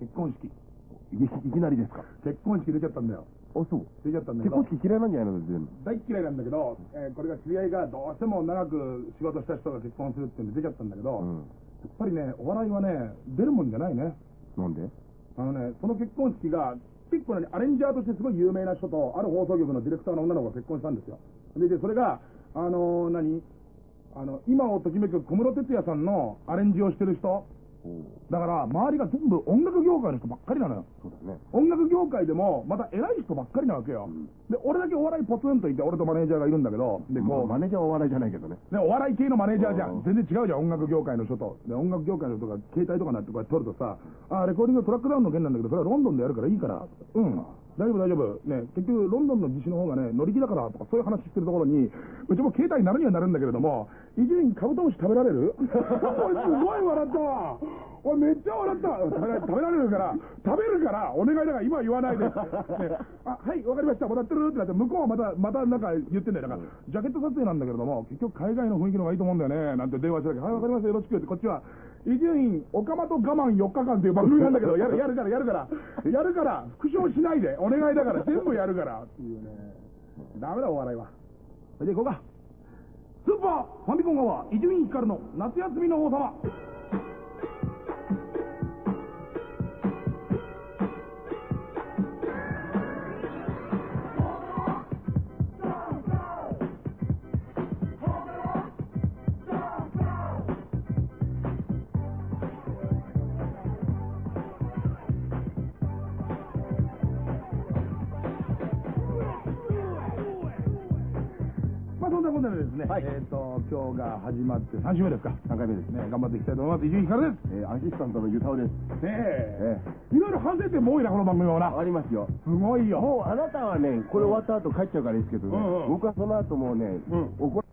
結婚式。いいきなりですか？結婚式出ちゃったんだよ。あ、そう。出ちゃったんだけど結婚。式嫌いなんじゃないの全部。大っ嫌いなんだけど、えーこれが知り合いがどうしても長く仕事した人が結婚するってんで出ちゃったんだけど、うん。やっぱりね、お笑いはね、出るもんじゃないね。なんで？あのね、その結婚式が、結構ね、アレンジャーとしてすごい有名な人と、ある放送局のディレクターの女の子が結婚したんですよ。で、でそれが、あのー何？あの、今をときめく小室哲哉さんのアレンジをしてる人。だから、周りが全部音楽業界の人ばっかりなのよ。ね。音楽業界でも、また偉い人ばっかりなわけよ。で、俺だけお笑いポツンといて、俺とマネージャーがいるんだけど、で、こう、マネージャーはお笑いじゃないけどね。ね、お笑い系のマネージャーじゃうんん。全然違うじゃん、音楽業界の人と。で、音楽業界の人が携帯とかなってこうやって撮るとさ、あ、レコーディングトラックダウンの件なんだけど、それはロンドンでやるからいいから。うん。大丈夫大丈夫。ね、結局ロンドンの自主の方がね、乗り気だからとかそういう話してるところに、うちも携帯になるにはなるんだけれども、伊集院カブトムシ食べられる？俺すごい笑ったわ。俺めっちゃ笑った。食べられ食べられるから、食べるから、お願いだから今言わないで。ねあ、はい、わかりました。またってるってなって、向こうはまた、またなんか言ってんだよ。なんか、ジャケット撮影なんだけれども、結局海外の雰囲気の方がいいと思うんだよね。なんて電話してたけ、はい、わかりました。よろしくって、こっちは、伊集院、オカマと我慢4日間っていう番組なんだけど、やる、やるから、やるから、やるから、復唱しないで、お願いだから、全部やるから、っていうね。ダメだ、お笑いは。それで行こうか。スーパーファミコン側、伊集院光の夏休みの王様。まあそんなことでですね、はいえっ、と、今日が始まって3週目ですか。3回目ですね、頑張っていきたいと思います。伊集院光です。えーアシスタントのゆたおです。ねえ、いろいろ反省点も多いな、この番組はな。ありますよ。すごいよ。もうあなたはね、これ終わった後帰っちゃうからいいですけどね、うんうん僕はその後もうね、うん怒ら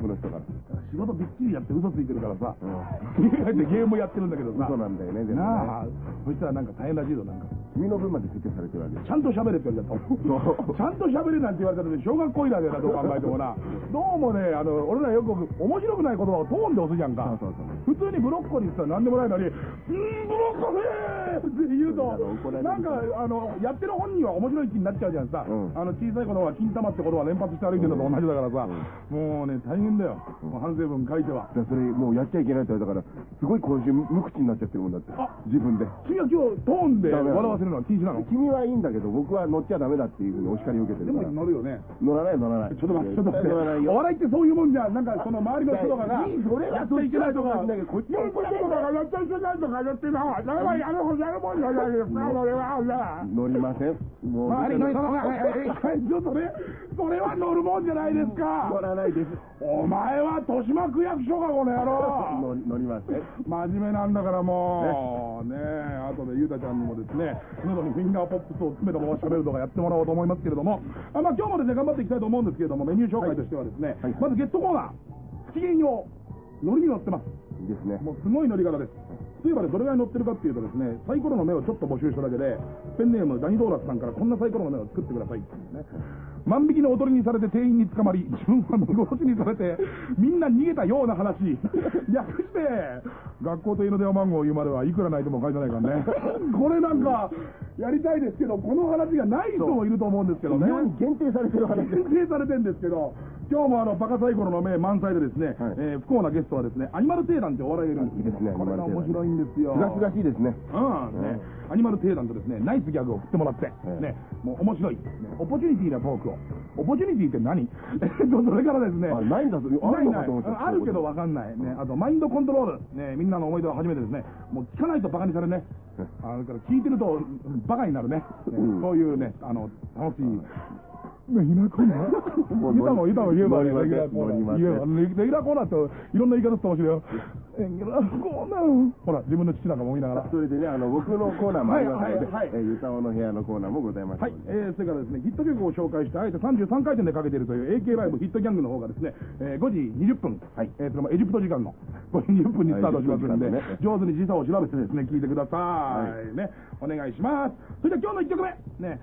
の人から。仕事びっちりやって嘘ついてるからさ、うん家帰ってゲームもやってるんだけどさ。嘘なんだよね。なあ、そしたらなんか大変らしいぞ、なんか。君の分まで設定されてるわけ。ちゃんと喋れって言われちゃちゃんと喋れなんて言われたらね、小学校以来だよな、どう考えてもな。どうもね、あの、俺らよく面白くない言葉をトーンで押すじゃんか。そうそう普通にブロッコリーって言ったら何でもないのに、ん、ブロッコリーって言うとなんか、あの、やってる本人は面白い気になっちゃうじゃんさ。うんあの、小さい頃は金玉って言葉連発して歩いてるのと同じだからさ、もうね、大変だよ。もう反省文書いては。それもうやっちゃいけないって言われたから、すごい今週無口になっちゃってるもんだってあ。自分で。君は今日トーンで笑わせるのは禁止なの？君はいいんだけど、僕は乗っちゃダメだっていうふうにお叱りを受けてでもるから。乗るよね。乗らない乗らない。ちょっと待って、ちょっと待って。お笑いってそういうもんじゃん。なんかその周りの人とかが、それはやっちゃいけないとか、だけどこっちはやることとかがやっちゃいけないとか言ってな、それはやるほどやるもんじゃないですか、それはな。乗りません。周りの人が、ちょっとね、それは乗るもんじゃないです乗か。らないです。お前は豊島区役所か、この野郎。乗り乗りません。真面目なんだからもう、ねえ、あとでゆうたちゃんにもですね、喉にフィンガーポップスを詰めたまま喋るとかやってもらおうと思いますけれども、あまあ今日もですね、頑張っていきたいと思うんですけれども、メニュー紹介としてはですね、はいまずゲットコーナー、不機嫌よう、ノリに乗ってます。いいですね。もうすごい乗り方です。例えばね、どれぐらい乗ってるかっていうとですね、サイコロの目をちょっと募集しただけで、ペンネームダニドーナツさんからこんなサイコロの目を作ってくださいっていうね。万引きのおとりにされて店員に捕まり、自分は見殺しにされて、みんな逃げたような話。略して、学校と家の電話番号を言うまではいくらないとも書いてないからね。これなんか、やりたいですけど、この話がない人もいると思うんですけどね。限定されてる話。限定されてるんですけど、今日もあの、バカサイコロの目満載でですね、はいえー不幸なゲストはですね、アニマルテーランってお笑いるんですいいですねこれが面白いんですよ。すがすがしいですね。うん、ね、アニマルテーランとですね、ナイスギャグを振ってもらって、ええ。ね、もう面白い、ね、 opportunity なトークを。 opportunity って何？えっと、それからですね、あないんだとあるのかと思った。あるけどわかんない。ね、あと、マインドコントロール。ね、みんなの思い出を初めてですね、もう聞かないとバカにされね。あだから聞いてるとバカになるね。そういうね、あの、楽しい。レギュラーコーナーユタもユタ も言えば乗りませんレギュラーギュラーコーナーっていろんな言い方して面白いよ。レギュラーコーナー。ほら、自分の父なんかも言いながら。それでね、あの、僕のコーナーもありますので、はいはいはいえーゆたおの部屋のコーナーもございますのはいで。、えー、それからですね、ヒット曲を紹介して、あえて33回転でかけているという AK ライブヒットギャングの方がですね、えー5時20分、はいえー、それもエジプト時間の5時20分にスタートしますんで、はいエジプト時間上手に時差を調べてですね、聞いてください。はね、お願いします。それでは今日の1曲目、ね、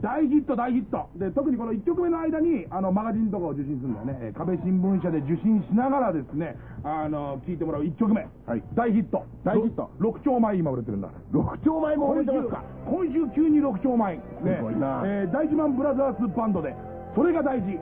大ヒット、大ヒット。で、特にこの1曲目の間に、あの、マガジンとかを受信するんだよね。えー壁新聞社で受信しながらですね、あの、聴いてもらう1曲目。はい大ヒット。大ヒット6兆枚今売れてるんだ。6兆枚も売れてますか、今週急に6兆枚。ねすごいなえー大自慢ブラザーズバンドで、それが大事。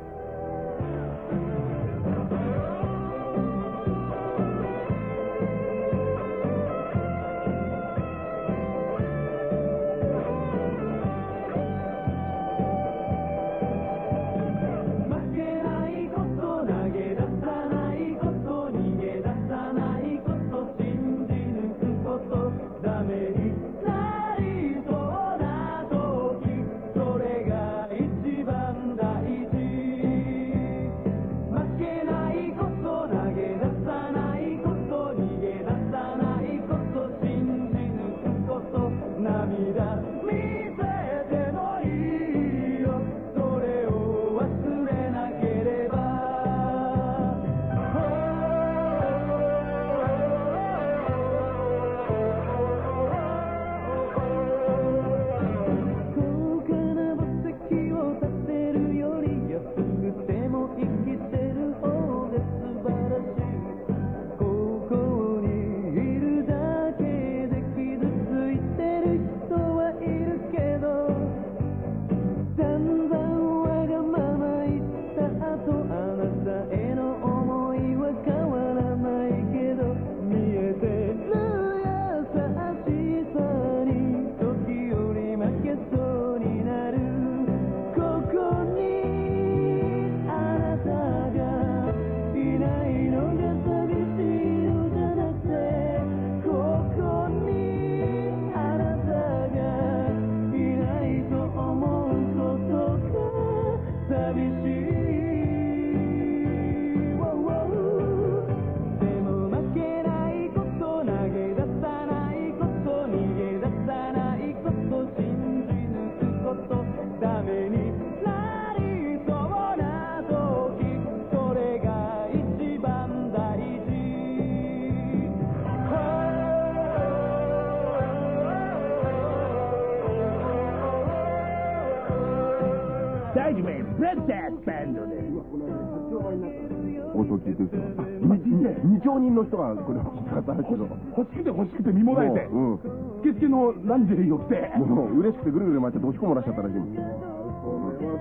の人がこれを聞き方あるけど。欲しくて欲しくて身もだえて、もううんスケスケのランジェリーを着て。もう嬉しくてぐるぐる回っちゃって押し込まらしちゃったらしいもん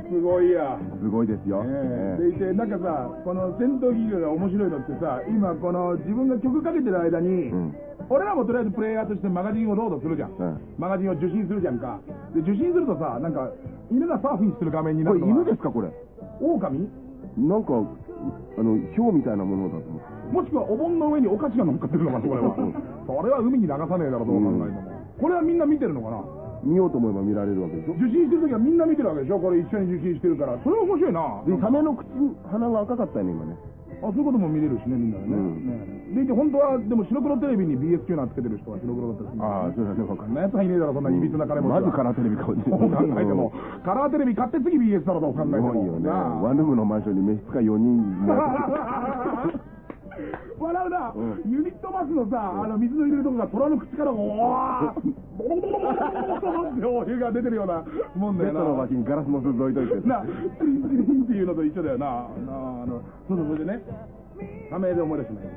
すごいや。すごいですよ。えええでいて、なんかさ、この戦闘技が面白いのってさ、今この自分が曲かけてる間に、うん俺らもとりあえずプレイヤーとしてマガジンをロードするじゃん。うんマガジンを受信するじゃんか。で、受信するとさ、なんか、犬がサーフィンしてる画面になこれるのが犬ですかこれ？狼？なんか、あの、ヒョウみたいなものだと思う。もしくはお盆の上にお菓子が乗っかってるのかな、これは。それは海に流さねえだろ、どう考えても。これはみんな見てるのかな？見ようと思えば見られるわけでしょ？受信してる時はみんな見てるわけでしょ？これ一緒に受信してるから。それは面白いな。で、サメの口、鼻が赤かったよね、今ね。あ、そういうことも見れるしね、みんなでね。うんねでいて、本当は、でも白黒テレビに BS 級なんつけてる人は白黒だったりするああ、そうだね、わかこんなやつはいねえだろ、そんないびつな金持ちは。まずカラーテレビ買うねそう考えても。カラーテレビ買って次 BS だろ、どう考えても。すごいよね。ワンルームのマンションに召使い4人も 笑うな、うんユニットバスのさ、あの水の入れるとこが虎の口からお ーボロボロボロボロボロってお湯が出てるようなもんだベッよな。ドの脇にガラスも覗いといて。な、チリンチリンっていうのと一緒だよな。なああの、そうそう、それでね、サメで思い出したんだけど。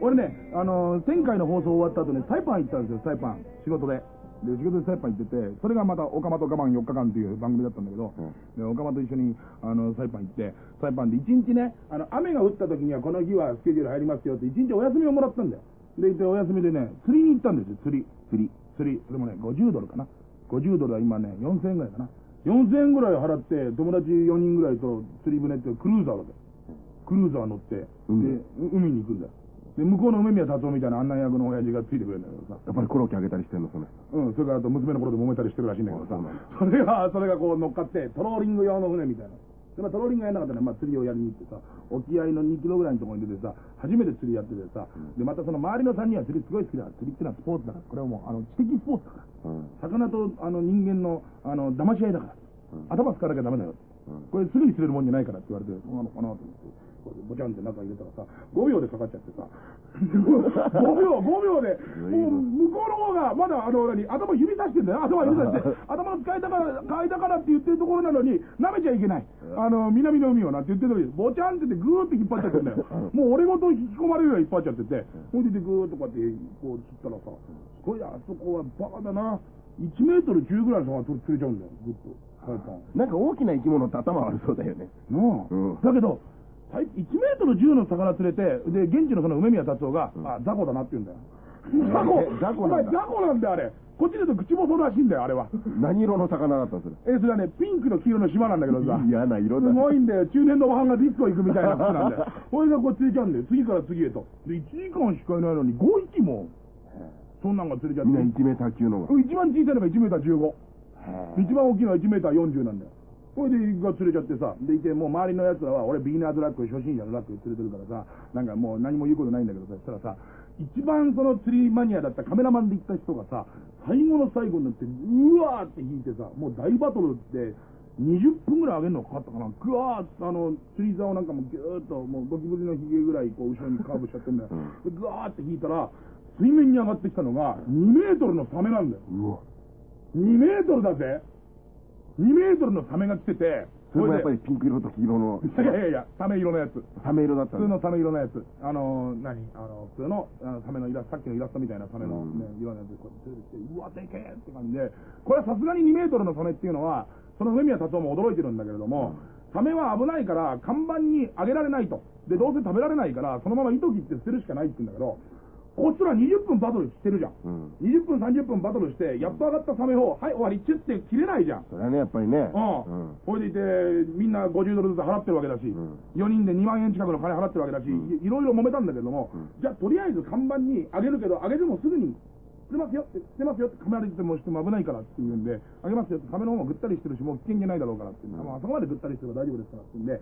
俺ね、あの前回の放送終わった後ね、サイパン行ったんですよ、サイパン。仕事で。で、仕事でサイパン行ってて、それがまた、オカマと我慢4日間っていう番組だったんだけど、で、オカマと一緒に、あの、サイパン行って、サイパンで1日ね、あの、雨が降った時にはこの日はスケジュール入りますよって、1日お休みをもらったんだよ。で、でお休みでね、釣りに行ったんですよ、釣り。釣り。釣り。それもね、50ドルかな。50ドルは今ね、4000円ぐらいかな。4000円ぐらい払って、友達4人ぐらいと釣り船ってクルーザーだぜ。クルーザー乗って、海で、う海に行くんだよ。で、向こうの梅宮達夫みたいな案内役の親父がついてくれるんだけどさ。やっぱりコロッケあげたりしてんの、その人。うん、それからあと娘の頃で揉めたりしてるらしいんだけどさあそれが、それがこう乗っかって、トローリング用の船みたいな。でまあ、トローリングやんなかったら、まあ、釣りをやりに行ってさ、沖合の2キロぐらいのところに出てさ、初めて釣りやっててさ、で、またその周りの3人は釣りすごい好きだから、釣りってのはスポーツだから、これはもう、あの、知的スポーツだから。うん。魚とあの人間のあの騙し合いだから、頭使わなきゃダメだよ、これすぐに釣れるもんじゃないからって言われて、そうなのかなと思って、こうボチャンって中入れたらさ、5秒でかかっちゃってさ、5秒、5秒で、もう向こうの方が、まだあの、何、頭指さしてんだよ、頭指さして、頭使いたから、使いたからって言ってるところなのに、舐めちゃいけない。あの、南の海をなって言ってるのに、ボチャンって言ってグーって引っ張っちゃってんだよ。もう俺ごと引き込まれるように引っ張っちゃってて、ほいでグーッとこうやって、こう釣ったらさ、すごいあそこはバカだな。1メートル10ぐらいの魚が釣れちゃうんだよ、ぐっと。なんか大きな生き物って頭悪そうだよね。なあ、うんだけど、最1メートル10の魚釣れて、で、現地のその梅宮達夫が、あ、雑魚だなって言うんだよ。雑魚え雑魚なんだ雑魚なんだよ、あれ。こっちで言うと口細らしいんだよ、あれは。何色の魚だったんですえ、それはね、ピンクの黄色の島なんだけどさ。嫌な色すだ。ごいんだよ。中年のおばはんがディスコ行くみたいな服なんだよ。これがこう釣れちゃうんだよ。次から次へと。で、1時間しかいないのに5匹も、そんなんが釣れちゃって。みんな1メーター級のが。一番小さいのが1メーター15。一番大きいのは1メーター40なんだよ。これで、が釣れちゃってさ、でいて、もう周りの奴らは、俺ビギナーズラック、初心者のラックで釣れてるからさ、なんかもう何も言うことないんだけどさ、そしたらさ、一番その釣りマニアだったカメラマンで行った人がさ、最後の最後になって、うわーって引いてさ、もう大バトルって、20分ぐらい上げるのかかったかな。ぐわーって、あの、釣り竿なんかもぎゅーっと、もうゴキブリのヒゲぐらい、こう、後ろにカーブしちゃってんだよ。でぐわーって引いたら、水面に上がってきたのが、2メートルのサメなんだよ。うわ。2メートルだぜ !2 メートルのサメが来てて、それもやっぱり、りピンク色と黄色のいやいやいや、サメ色のやつ。サメ色だった普通のサメ色のやつ。あのー、何？あの、普通のあのサメのイラスト、さっきのイラストみたいなサメの、うんね、色のやつ、こうやって出てきて、うわ、でけえって感じで、これはさすがに2メートルのサメっていうのは、その上宮達夫も驚いてるんだけれども、サメは危ないから、看板にあげられないと。で、どうせ食べられないから、そのまま糸切って捨てるしかないって言うんだけど、こっちら20分バトルしてるじゃん。うん。20分、30分バトルして、やっと上がったサメを、はい、終わり、チュって切れないじゃん。それはね、やっぱりね。うん。ほいでいて、みんな50ドルずつ払ってるわけだし、ん4人で2万円近くの金払ってるわけだし、いいろいろ揉めたんだけども、うんじゃあとりあえず看板にあげるけど、あげてもすぐに捨てますよって、捨てますよって、カメラでてもしても危ないからって言うんで、あげますよって、カメの方もぐったりしてるし、もう危険じゃないだろうからって、んまあ、あそこまでぐったりしてれば大丈夫ですからって言うんで、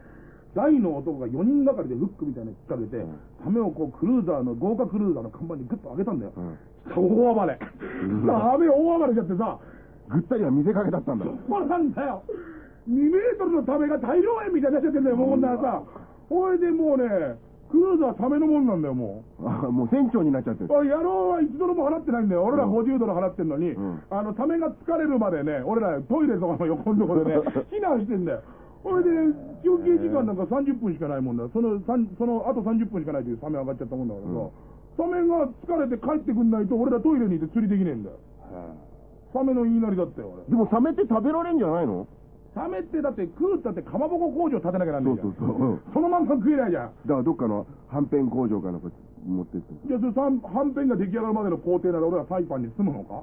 大の男が4人がかりでフックみたいなの引っ掛けて、うんサメをこうクルーザーの、豪華クルーザーの看板にグッと上げたんだよ。うん。大暴れ。うんサメ大暴れしちゃってさ、ぐったりは見せかけだったんだ。そうなんだよ。2メートルのサメが大量園みたいになっちゃってんだよ、もうこんなさ。ほいでもうね、クルーザーサメのもんなんだよ、もう。あもう船長になっちゃってる。野郎は1ドルも払ってないんだよ。俺らうん50ドル払ってんのに、うんあの、サメが疲れるまでね、俺らトイレとかの横のところでね、避難してんだよ。ほいで、休憩時間なんか30分しかないもんだよ。その、その、あと30分しかないというサメ上がっちゃったもんだからさ、サメが疲れて帰ってくんないと、俺らトイレにいて釣りできねえんだよ。サメの言いなりだったよ、俺。でもサメって食べられんじゃないの？サメってだって食うったってかまぼこ工場建てなきゃなんないじゃん。そうそうそううんそのまんま食えないじゃん。だからどっかのはんぺん工場かなんか持ってって。じゃあ、それはんぺんが出来上がるまでの工程なら俺はサイパンに住むのか？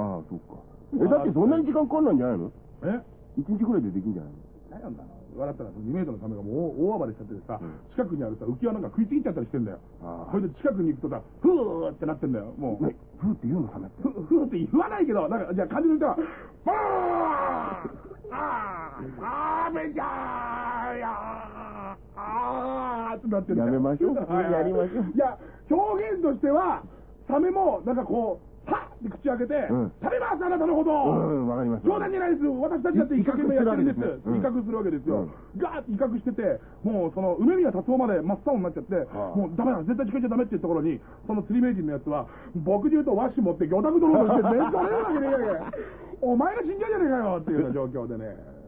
ああ、そっか。え、だってそんなに時間かかんないんじゃないの？え？一日くらいでできんじゃないの？何なんだ笑ったら2メートルのサメがもう大暴れしちゃっててさ、うん近くにあるさ、浮き輪なんか食いちぎっちゃったりしてんだよ。それで近くに行くとさ、ふーってなってんだよ、もう。ね、ふーって言うのサメって。ふふーって言わないけど、なんか、じゃあ感じの人は、バーあーあーめちゃーやーあーってなってんだよ。やめましょうやりましょういや、表現としては、サメも、なんかこう、はっって口開けて、うん食べます、あなたのことうん、わかります。冗談じゃないです。私たちだって威嚇目やってるんです。威威嚇嚇するわけですようん。ガーって威嚇してて、もうその梅宮達夫まで真っ青になっちゃって、はあもうダメだ、絶対近づいちゃダメっていうところに、その釣り名人のやつは、僕で言うと和紙持って魚拓取ろうとして、全然取れるわけねえやけお前が死んじゃうじゃねえかよっていうような状況でね。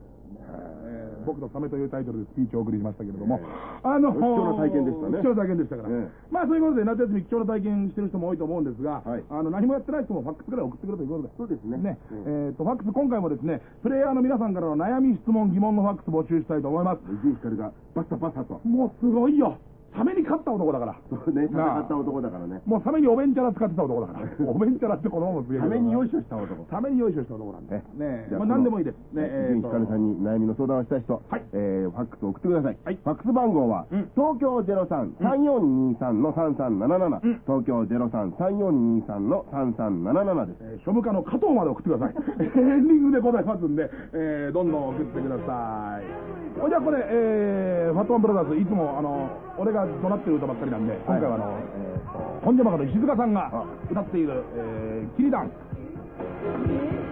えー僕とサメというタイトルでスピーチをお送りしましたけれども、あの貴重な体験でしたね貴重な体験でしたから。ええまあそういうことで夏休み貴重な体験してる人も多いと思うんですが、はいあの何もやってない人もファックスくらい送ってくるということで。そうですね。ね、うんえっ、と、ファックス今回もですね、プレイヤーの皆さんからの悩み、質問、疑問のファックス募集したいと思います。伊集院光がバッサバッサと。もうすごいよ。サメに勝った男だから。そ うね、戦なあった男だからね。もうサメにおべんちゃら使ってた男だから。おべんちゃらってこのまますげえけどために用意しした男。サメに用意した男なんで。ねえまあ何でもいいです。ねね、伊集院光さんに悩みの相談をしたい人、はいえー、ファックスを送ってください。はいファックス番号は、うん東京03-3423の3377、うん東京03-3423の3377です。えー、庶務課の加藤まで送ってください。エンディングでございますんで、えー、どんどん送ってください。じゃあこれ、えー、ファットマンブラザーズ、いつも、あの、俺が怒鳴ってる歌ばっかりなんで、今回はあの、えーと、本山の石塚さんがあ歌っている、えー、キリダン。「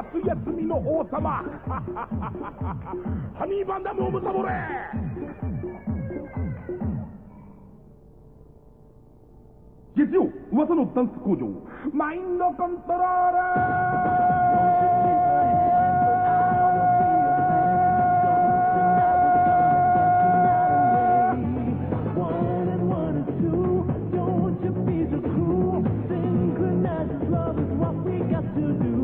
夏休みの王様。ハニーバンダムオブサボレ月曜噂のダンス工場。マインドコントロール and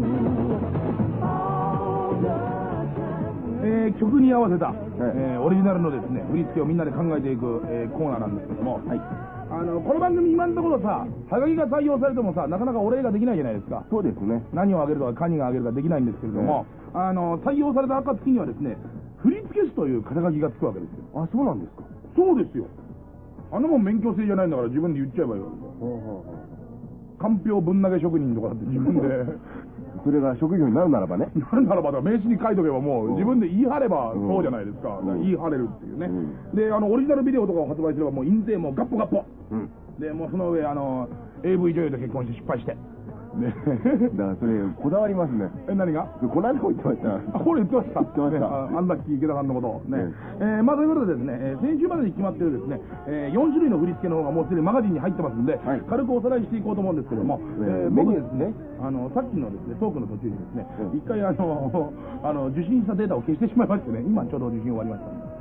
えー曲に合わせた、えーオリジナルのですね振り付けをみんなで考えていく、えーコーナーなんですけども、あのこの番組今のところさはがきが採用されてもさなかなかお礼ができないじゃないですか。そうですね。何をあげるとかカニがあげるかできないんですけれども、あの採用された暁にはですね振付師という肩書きがつくわけですよ。あ、そうなんですか。そうですよ。あんなもん免許制じゃないんだから自分で言っちゃえばいいわけかんぴょうぶん投げ職人とかだって自分で それが職業になるならばね。なるならばだ名刺に書いとけばもう自分で言い張ればうん。そうじゃないですか,、うん。言い張れるっていうね、うであのオリジナルビデオとかを発売すればもう印税もガッポガッポ。うん。でもうその上あの AV 女優と結婚して失敗してね だからそれ、こだわりますね。え何が？この間も言ってました。あ、これ言ってました。言ってましたアンラッキー池田さんのことをね。うんえーまあ、ということでですね、えー先週までに決まってるですね、え4種類の振り付けの方がもうすでにマガジンに入ってますんで、はい軽くおさらいしていこうと思うんですけども、えー僕ですねあの、さっきのですね、トークの途中にですね、うん一回あの、あの、受信したデータを消してしまいましてね、今ちょうど受信終わりましたんで。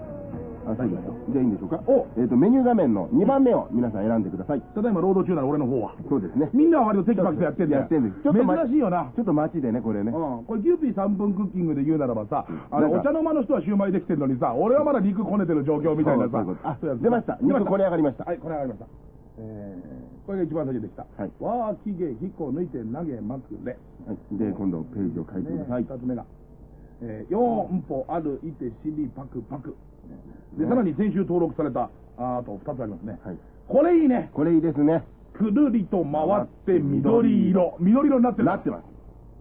あ、そうですか。じゃあいいんでしょうか。おえっと、メニュー画面の2番目を皆さん選んでください。ただいま労働中なら俺の方は。そうですね。みんなは割とテキパキとやってんだよ。やってんです。ちょっとま珍しいよな。ちょっと街でね、これね。うん、これキューピー3分クッキングで言うならばさ、あのお茶の間の人はシューマイできてるのにさ、俺はまだ肉こねてる状況みたいなさあそうやつ出ました肉こね上がりましたはい、こね上がりました。えー、これが一番先できた。はいわー、きげ、ひこ、抜いて、投げ、まくれ。はい。で、今度ページを書いてください。二つ目が、えー、四歩歩いて、尻パクパク。で、さらに先週登録された、ああと二つありますね。はい。これいいね。これいいですね。くるりと回って緑色。緑色になってる。なってます。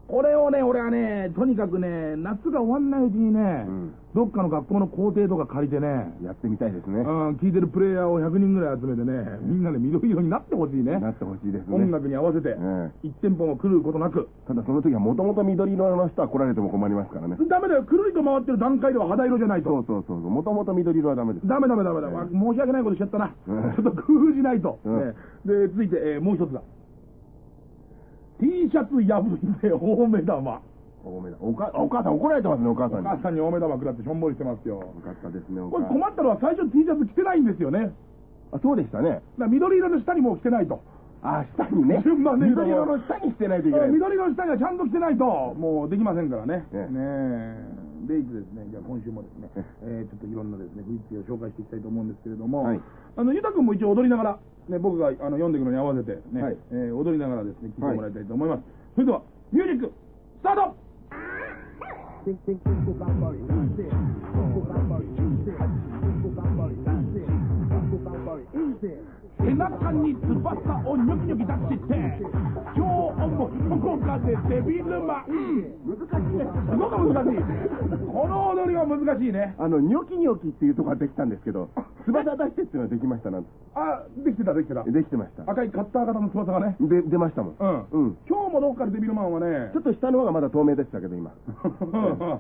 これをね、俺はね、とにかくね、夏が終わんないうちにね、うんどっかの学校の校庭とか借りてね、やってみたいですね。うん、聞いてるプレイヤーを100人ぐらい集めてね、みんなで緑色になってほしいね。なってほしいですね。音楽に合わせて、え一テンポも狂うことなく。ただその時はもともと緑色の人は来られても困りますからね。ダメだよ、くるりと回ってる段階では肌色じゃないと。そうそうそうそう。もともと緑色はダメです。ダメダメダメだ、わ申し訳ないことしちゃったな。うんちょっと工夫しないと。うんねで、続いて、えーもう一つだ。T シャツ破いて大目玉。おめだお母さん怒られてますね、お母さんに。お母さんに大目玉食らってしょんぼりしてますよ。よかったですね、おこれ母さん。困ったのは最初 T シャツ着てないんですよね。あ、そうでしたね。緑色の下にもう着てないと。あ、下にね。順番で緑色の下にしてないといけない。緑色の下にはちゃんと着てないと、もうできませんからね。ねねえ。で、いつですね、じゃあ今週もですね、えーちょっといろんなですね、振り付けを紹介していきたいと思うんですけれども、はいあの、ゆたくんも一応踊りながら、ね、僕があの読んでいくのに合わせてね、はいえー踊りながらですね、聞いてもらいたいと思います。それでは、ミュージック、スタート Think, think, think about that's it. Think about that's it. Think about that's it. Think about money, easy. 背中に翼をニョキニョキ出して、今日もどこかでデビルマン。難しいね。すごく難しい。この踊りは難しいね。あの、ニョキニョキっていうところはできたんですけど、翼出してっていうのはできましたなんて。あ、できてた、できてた。できてました。赤いカッター型の翼がね。で、出ましたもん。うん。うん。今日もどっかでデビルマンはねちょ、っと下の方がまだ透明でしたけど、今。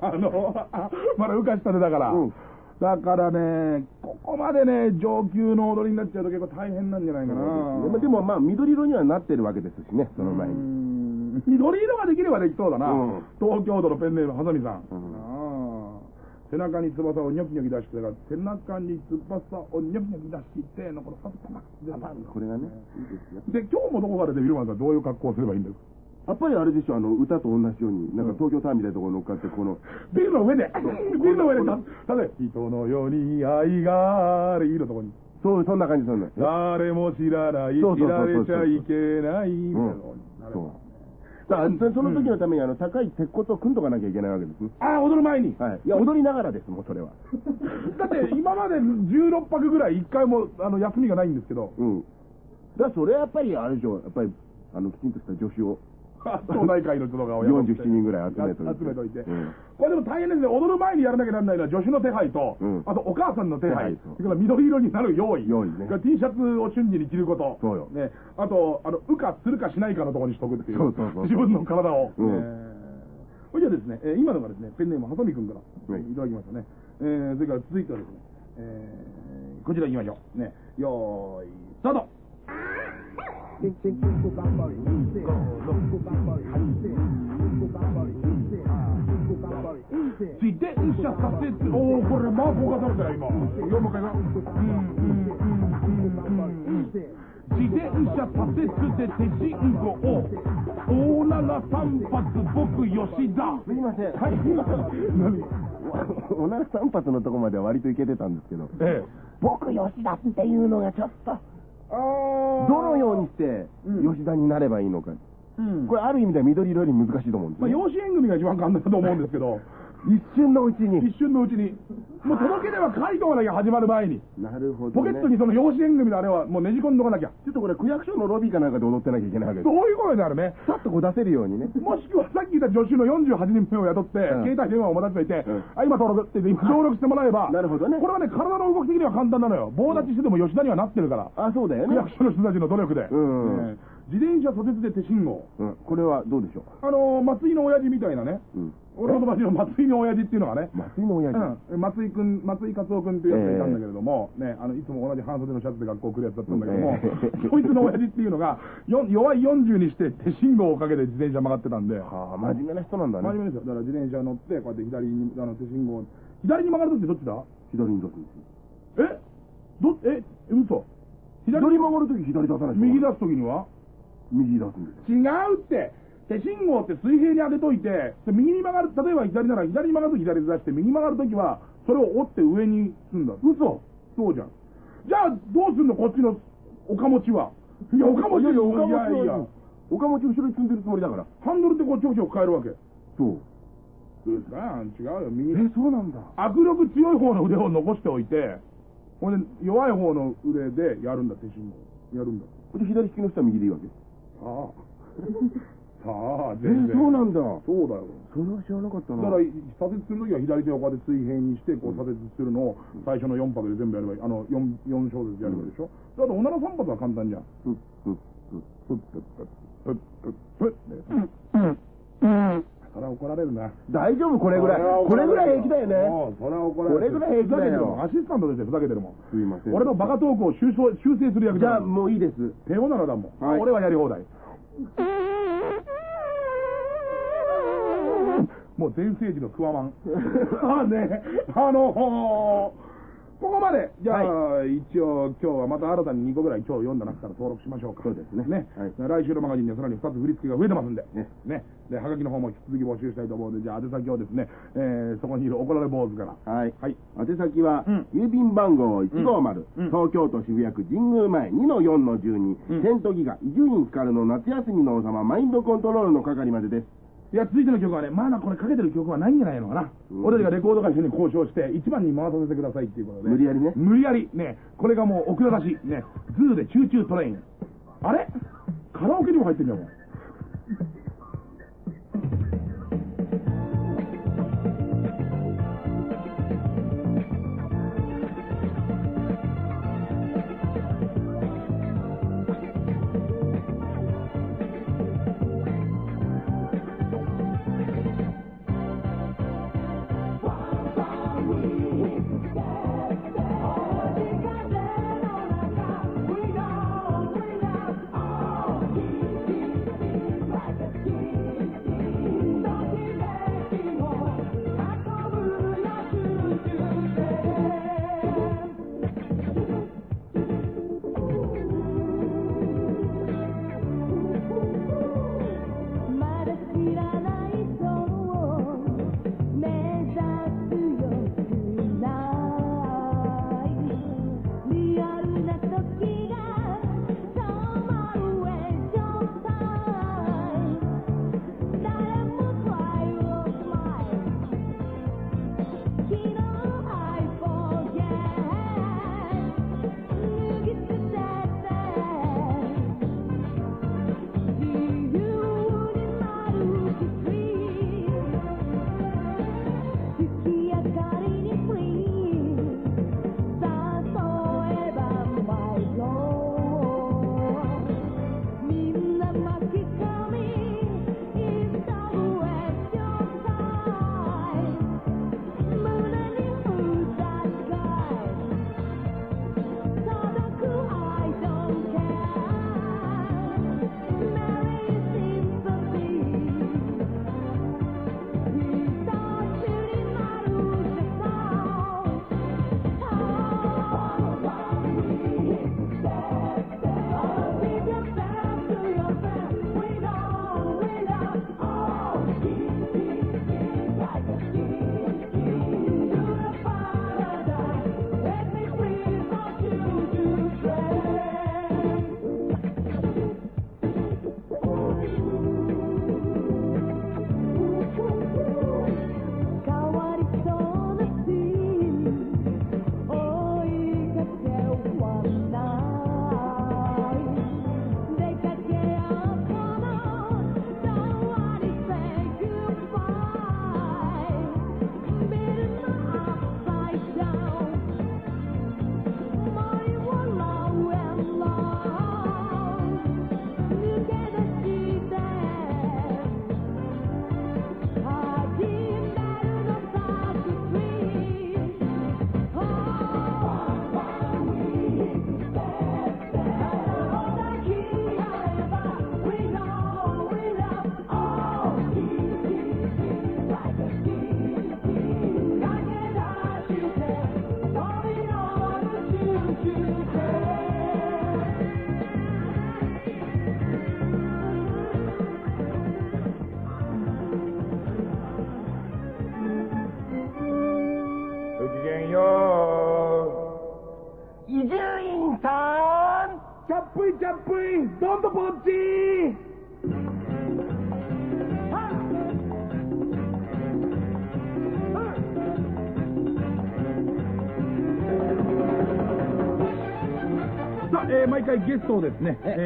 あの、あまだ浮かしたてだから。うんだからね、ここまでね、上級の踊りになっちゃうと結構大変なんじゃないかな。でも、でもまあ、緑色にはなってるわけですしね、その前うに。ん緑色ができればできそうだな。うん東京都のペンネーム、はさみさん。うんああ背中に翼をニョキニョキ出してから、背中に翼をニョキニョキ出して、のこのパパパパパこれがね、いいですよ。で、今日もどこかでデビルマンさんどういう格好をすればいいんですか？やっぱりあれでしょ、あの、歌と同じように、なんか東京タワーみたいなところに乗っかって、この、ビルの上で、ビルの上でた、ただ、人のように愛がある、いいのとこに。そう、そんな感じ、そんな。誰も知らない、知られちゃいけない、みたいなとこにそう。だから、そその時のために、あの、高い鉄骨を組んとかなきゃいけないわけですね。ああ、踊る前に。はい。いや、踊りながらです、もうそれは。だって今まで16泊ぐらい1回もあの休みがないんですけど、うん。だから、それはやっぱり、あれでしょ、やっぱり、あの、きちんとした助手を。町内会の人とかを雇って47人ぐらい集めといて。集めといて、うん。これでも大変ですね、踊る前にやらなきゃならないのは助手の手配と、うん。あとお母さんの手配、それから緑色になる用意、用意ね。T シャツを瞬時に着ること、そうよ。ね、あと、あの羽化するかしないかのところにしとくっていう、そうそうそう。自分の体を。うん。えーそれじゃあですね、えー今のがですね、ペンネームはさみくんから、はい。い、ただきましたね。えーそれから続いてはですね、えーこちら行きましょう。ね、よーい、スタート自転車左折、おー、これマークがされたよ、今。よ、もう一回な。自転車左折で手信号を、大なら三発、僕、吉田。すいません。はい、何おなら散髪のとこまでは割といけてたんですけど、ええ。僕、吉田っていうのがちょっと、どのようにしてうん吉田になればいいのか。うんこれ、ある意味では緑色より難しいと思うんですまあ、よ。養子縁組が一番簡単だと思うんですけど、一瞬のうちに。一瞬のうちに、もう届ければ書いとかなきゃ始まる前に、なるほど、ね。ポケットにその養子縁組のあれはもうねじ込んどかなきゃ。ちょっとこれ、区役所のロビーかなんかで踊ってなきゃいけないわけです。そういうことになるね。さっとこう出せるようにね。もしくはさっき言った助手の48人目を雇って、うん携帯電話を持たせていて、うんあ、今登録って今登録してもらえば、なるほどねこれはね、体の動き的には簡単なのよ。棒立ちしてても吉田にはなってるから。あ、そうだよね。区役所の人たちの努力で。うんね自転車左折で手信号。うん。これはどうでしょあのー、松井の親父みたいなね、う。うん。俺の友達の松井の親父っていうのがね、松井の親父。うん、松井くん、松井克夫くんっていうやつがいたんだけれども、ね、あの、いつも同じ半袖のシャツで学校来るやつだったんだけども、ええそいつの親父っていうのが、よ弱い40にして手信号をかけて自転車曲がってたんで、はあ、真面目な人なんだね。真面目ですよ。だから自転車乗って、こうやって左に、あの、手信号、左に曲がるときってどっちだ？左に出すんですよ。え？ど、え、嘘左左曲がるとき左出さない右出す。すときには？右出すんですよ。違うって手信号って水平に上げといて、で右に曲がる、例えば左なら左に曲がるとき左で出して、右に曲がるときは、それを折って上にすんだ。嘘そうじゃん。じゃあ、どうすんのこっちの岡持ちは。いや、岡持ちいやいや、岡本いやいや、岡本後ろに積んでるつもりだから。ハンドルってこうちょ変えるわけ。そう。そうですか違うよ。右え、そうなんだ。握力強い方の腕を残しておいて、ほんで、弱い方の腕でやるんだ、手信号。やるんだ。で、左利きの人は右でいいわけ。さあ。さあ、え全然。そうなんだ。そうだよ。それは知らなかったな。だから、左折するときは左手をこうやって水平にして、こう左折するのを最初の4拍で全部やればいい。あの、4、四小節やればいいでしょ？だって、おなら3発は簡単じゃん。ふっふっふっふっ、ふっ、ふっ、ふっ、ね。それは怒られるな。大丈夫これぐらい。これぐらい平気だよね。それは怒られる。これぐらい平気だよ。アシスタントとしてふざけてるもん。すいません。俺のバカトークを修正する役じゃあだもういいです。手おならだもん。はい俺はやり放題。もう全盛時のクワマン。あね、あのここまで、じゃあ、一応、今日はまた新たに2個ぐらい今日読んだ中から登録しましょうか。そうですねね。はい来週のマガジンにはさらに2つ振り付けが増えてますんで。ねね。で、はがきの方も引き続き募集したいと思うので、じゃあ、宛先をですね、えー、そこにいる怒られ坊主から。はい。はい。宛先は、うん郵便番号150、うん東京都渋谷区神宮前2-4-12、うんテントギガ、伊集院光の夏休みの王様、マインドコントロールの係までです。いや、続いての曲はね、まだこれかけてる曲はないんじゃないのかな。うん俺たちがレコード会社に交渉して、一番に回させてくださいっていうことで。無理やりね無理やり。ね。これがもう奥田出し。ね。 ZOOで Choo Choo TRAIN。あれ？カラオケにも入ってんじゃん、もう。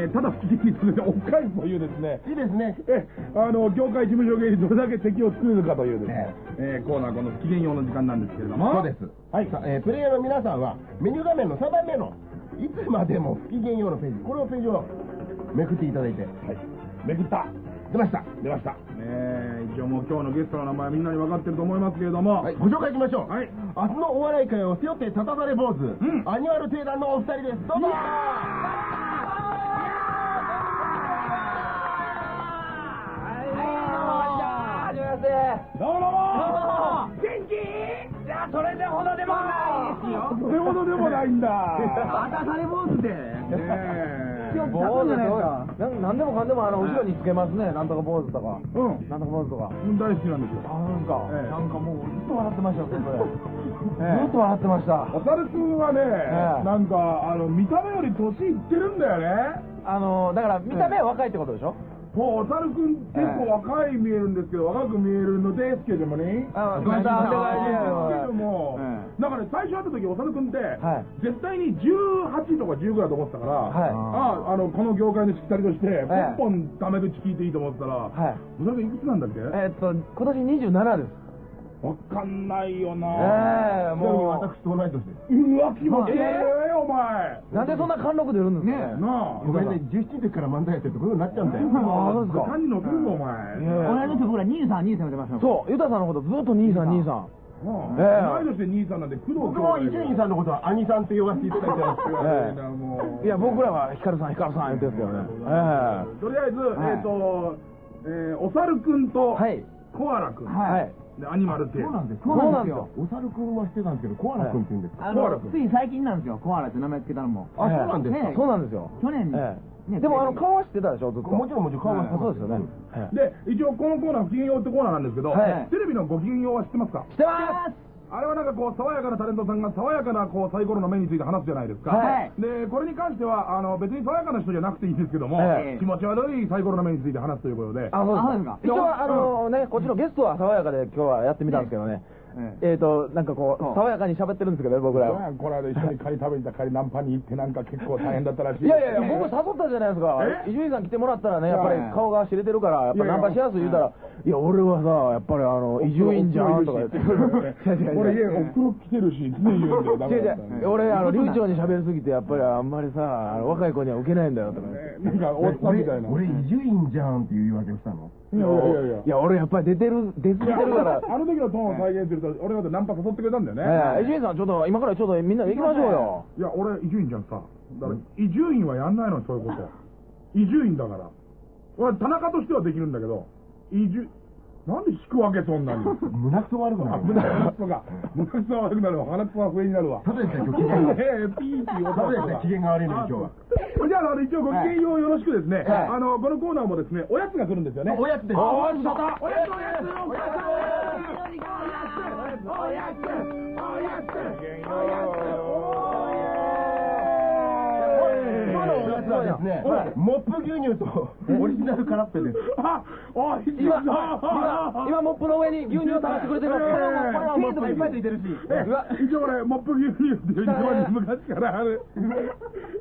えーただ不思議に連れておっかえすというですね、いいですね。えあの業界事務所芸にどれだけ敵を作れるかというですね、えーコーナーこの不機嫌用の時間なんですけれども。そうです。はい。えープレイヤーの皆さんは、メニュー画面の3番目の、いつまでも不機嫌用のページ、これをページをめくっていただいて、はい。めくった。出ました。出ました、えー一応もう今日のゲストの名前みんなに分かってると思いますけれども、はい、ご紹介しましょう。はい。明日のお笑い界を背負って立たされ坊主、ん。アニュアル定団のお二人です。どうぞ。どうもどうも元気？いやそれでほどでもないですよそれほどでもないんだ渡され坊主で。坊主ですか。なんなんでもかんでもあの後ろにつけますね。なんとか坊主とか。えうんなんとか坊主とか。大好きなんですよあ、なんか、ええなんかもうずっと笑ってましたよ、それ。ええずっと笑ってました。おさるくんはね、ええなんかあの見た目より年いってるんだよねあの、だから見た目は若いってことでしょ？もうおさるくん結構若い見えるんですけど、若く見えるのですけどもね。あまたまたけども、えなんかね最初会った時おさるくんって、はい。絶対に18とか19だと思ってたから、はい。ああのこの業界のしきたりとして、ええ。ポンポンタメ口聞いていいと思ってたら、はい。おさるくんいくつなんだっけ、えっと、今年27です。わかんないよな、ええもう。私と同い年です。うわ気持ち悪い、お前。なんでそんな貫禄出るんですか？ねなあ。ごめんね、17の時から漫才やってるとこういう風になっちゃうんだよ。あそうですか。何乗ってるぞ、お前。え。え同じ時僕ら兄さん兄さん言ってましたよ。そう、ユタさんのことずっと兄さん兄さん。うん。ええ。同い年で兄さんなんで工藤僕も伊集院さんのことは兄さんって呼ばせていただいてます。ええ。もう。いや、僕らはヒカルさん、ヒカルさん言ってるんですよね。えとりあえず、はい。えっと、えーおさるくんと、はい。コアラくん、えはい。でアニマル系。そうなんですそうなんですよ。おさるくんはしてたんですけど、コアラくんって言うんです。あコアラ君のつい最近なんですよコアラって名前つけたのもあ、そうなんですかね。そうなんですよ。去年ねでも、あの、顔は知ってたでしょ、ずっと。もちろんもちろん顔は知ってそうですよね。ええで、一応このコーナー、不機嫌用ってコーナーなんですけど、はいテレビのご機嫌用は知ってますか？知ってますあれはなんかこう、爽やかなタレントさんが爽やかなこうサイコロの目について話すじゃないですか。はいで、これに関しては、あの、別に爽やかな人じゃなくていいんですけども、ええ気持ち悪いサイコロの目について話すということで、あ、そうですあそうですか一応、あのね、こっちのゲストは爽やかで今日はやってみたんですけどね。えっと、なんかこう、爽やかに喋ってるんですけどね、僕ら。この間一緒にカニ食べに行ったカニナンパに行ってなんか結構大変だったらしい。いやいやいや、僕誘ったじゃないですかえ？伊集院さん来てもらったらね、やっぱりいやいや顔が知れてるから、やっぱいやいやナンパしやすい言うたら、いや、俺はさ、やっぱりあの、伊集院じゃんとか言って。俺家お風呂来てるし、常に言うんだよ。だったね違う、俺、あの、流暢に喋りすぎて、やっぱりあんまりさ、あの若い子には受けないんだよとか。ねなんか、おっさんみたいな。俺、伊集院じゃんっていう言い訳をしたの？いやいやいやいや。俺やっぱり出てる、出過ぎてるから。あの時のトーンを再現すると、俺だってナンパ誘ってくれたんだよね。ええ伊集院さん、ちょっと、今からちょっとみんなで行きましょうよ。いや、俺、伊集院じゃんさ。だから、伊集院はやんないの、そういうこと。伊集院だから。俺、田中としてはできるんだけど、伊集、なんで引くわけ、そんなに？胸くそ悪くなあ、る。胸くそが、胸くそが悪くなるわ、鼻くそが上になるわ。ただでさえ今日機嫌がええピーって言おうとただでさえ機嫌が悪いのに今日は。じゃあ、あの、一応ご機嫌ようよろしくですね。はい。あの、このコーナーもですね、おやつが来るんですよね。おやつです。おやつだった。おやつおやつおやつおやつおや今のおやつはですね、モップ牛乳とオリジナルカラッペです。今、今、今、モップの上に牛乳を垂らしてくれてます。これは、これはモップがいっぱいついてるし。えうわ、一応俺、モップ牛乳って一番昔からある。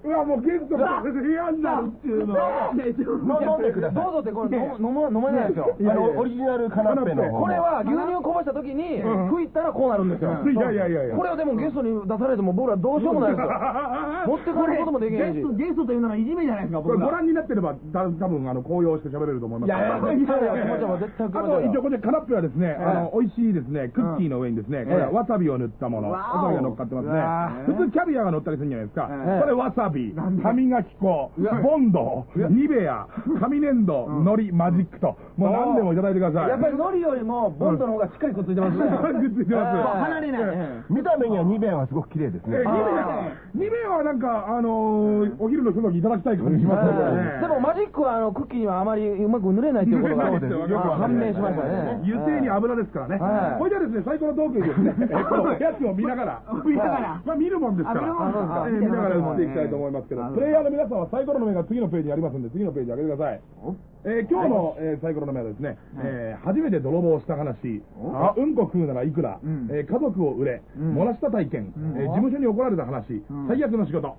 うわ、もうゲストが嫌になるっていうの。飲んでください。どうぞってこれ飲ま飲まないですよ。あの、オリジナルカナッペの方。これは牛乳こぼした時に、食いったらこうなるんですよ。いやいやいやいや。これをでもゲストに出されても僕らどうしようもないですよ。持ってくることもできないし。ゲストゲストというのはいじめじゃないですかこれ僕らご覧になってれば、た多分あの高揚して喋れると思います。いやいやいや気持ちは絶対あと、一応これカナッペはですね、あの、美味しいですね、クッキーの上にですね、これはわさびを塗ったもの。わさびが乗っかってますね。普通キャビアが乗ったりするんじゃないですか。ええ。これわさび、歯磨き粉、ボンド、ニベア、紙粘土、海苔、マジックと、もう何でもいただいてください。やっぱり海苔よりもボンドの方がしっかりくっついてますね。くっついてます。離れない。見た目にはニベアがすごく綺麗ですニベ。ア、ニベアはなんか、あのー、お昼のそのただきたい感じしますね。で。もマジックはあのクッキーにはあまりうまく塗れないということがよ。あの判明しましたね。油性に油ですからね。はい。これじゃですね、最高のトークにですね、このやつを見ながら、見ながらまあ見るもんですから、あ見るもんですか。えー見ながら打っていきたいと思いますけど、プレイヤーの皆さんはサイコロの目が次のページにありますんで、次のページ開けてください。えー今日の、えーサイコロの目はですね、えー初めて泥棒をした話、あうんこ食うならいくら、えー家族を売れ、漏らした体験、えー事務所に怒られた話、最悪の仕事。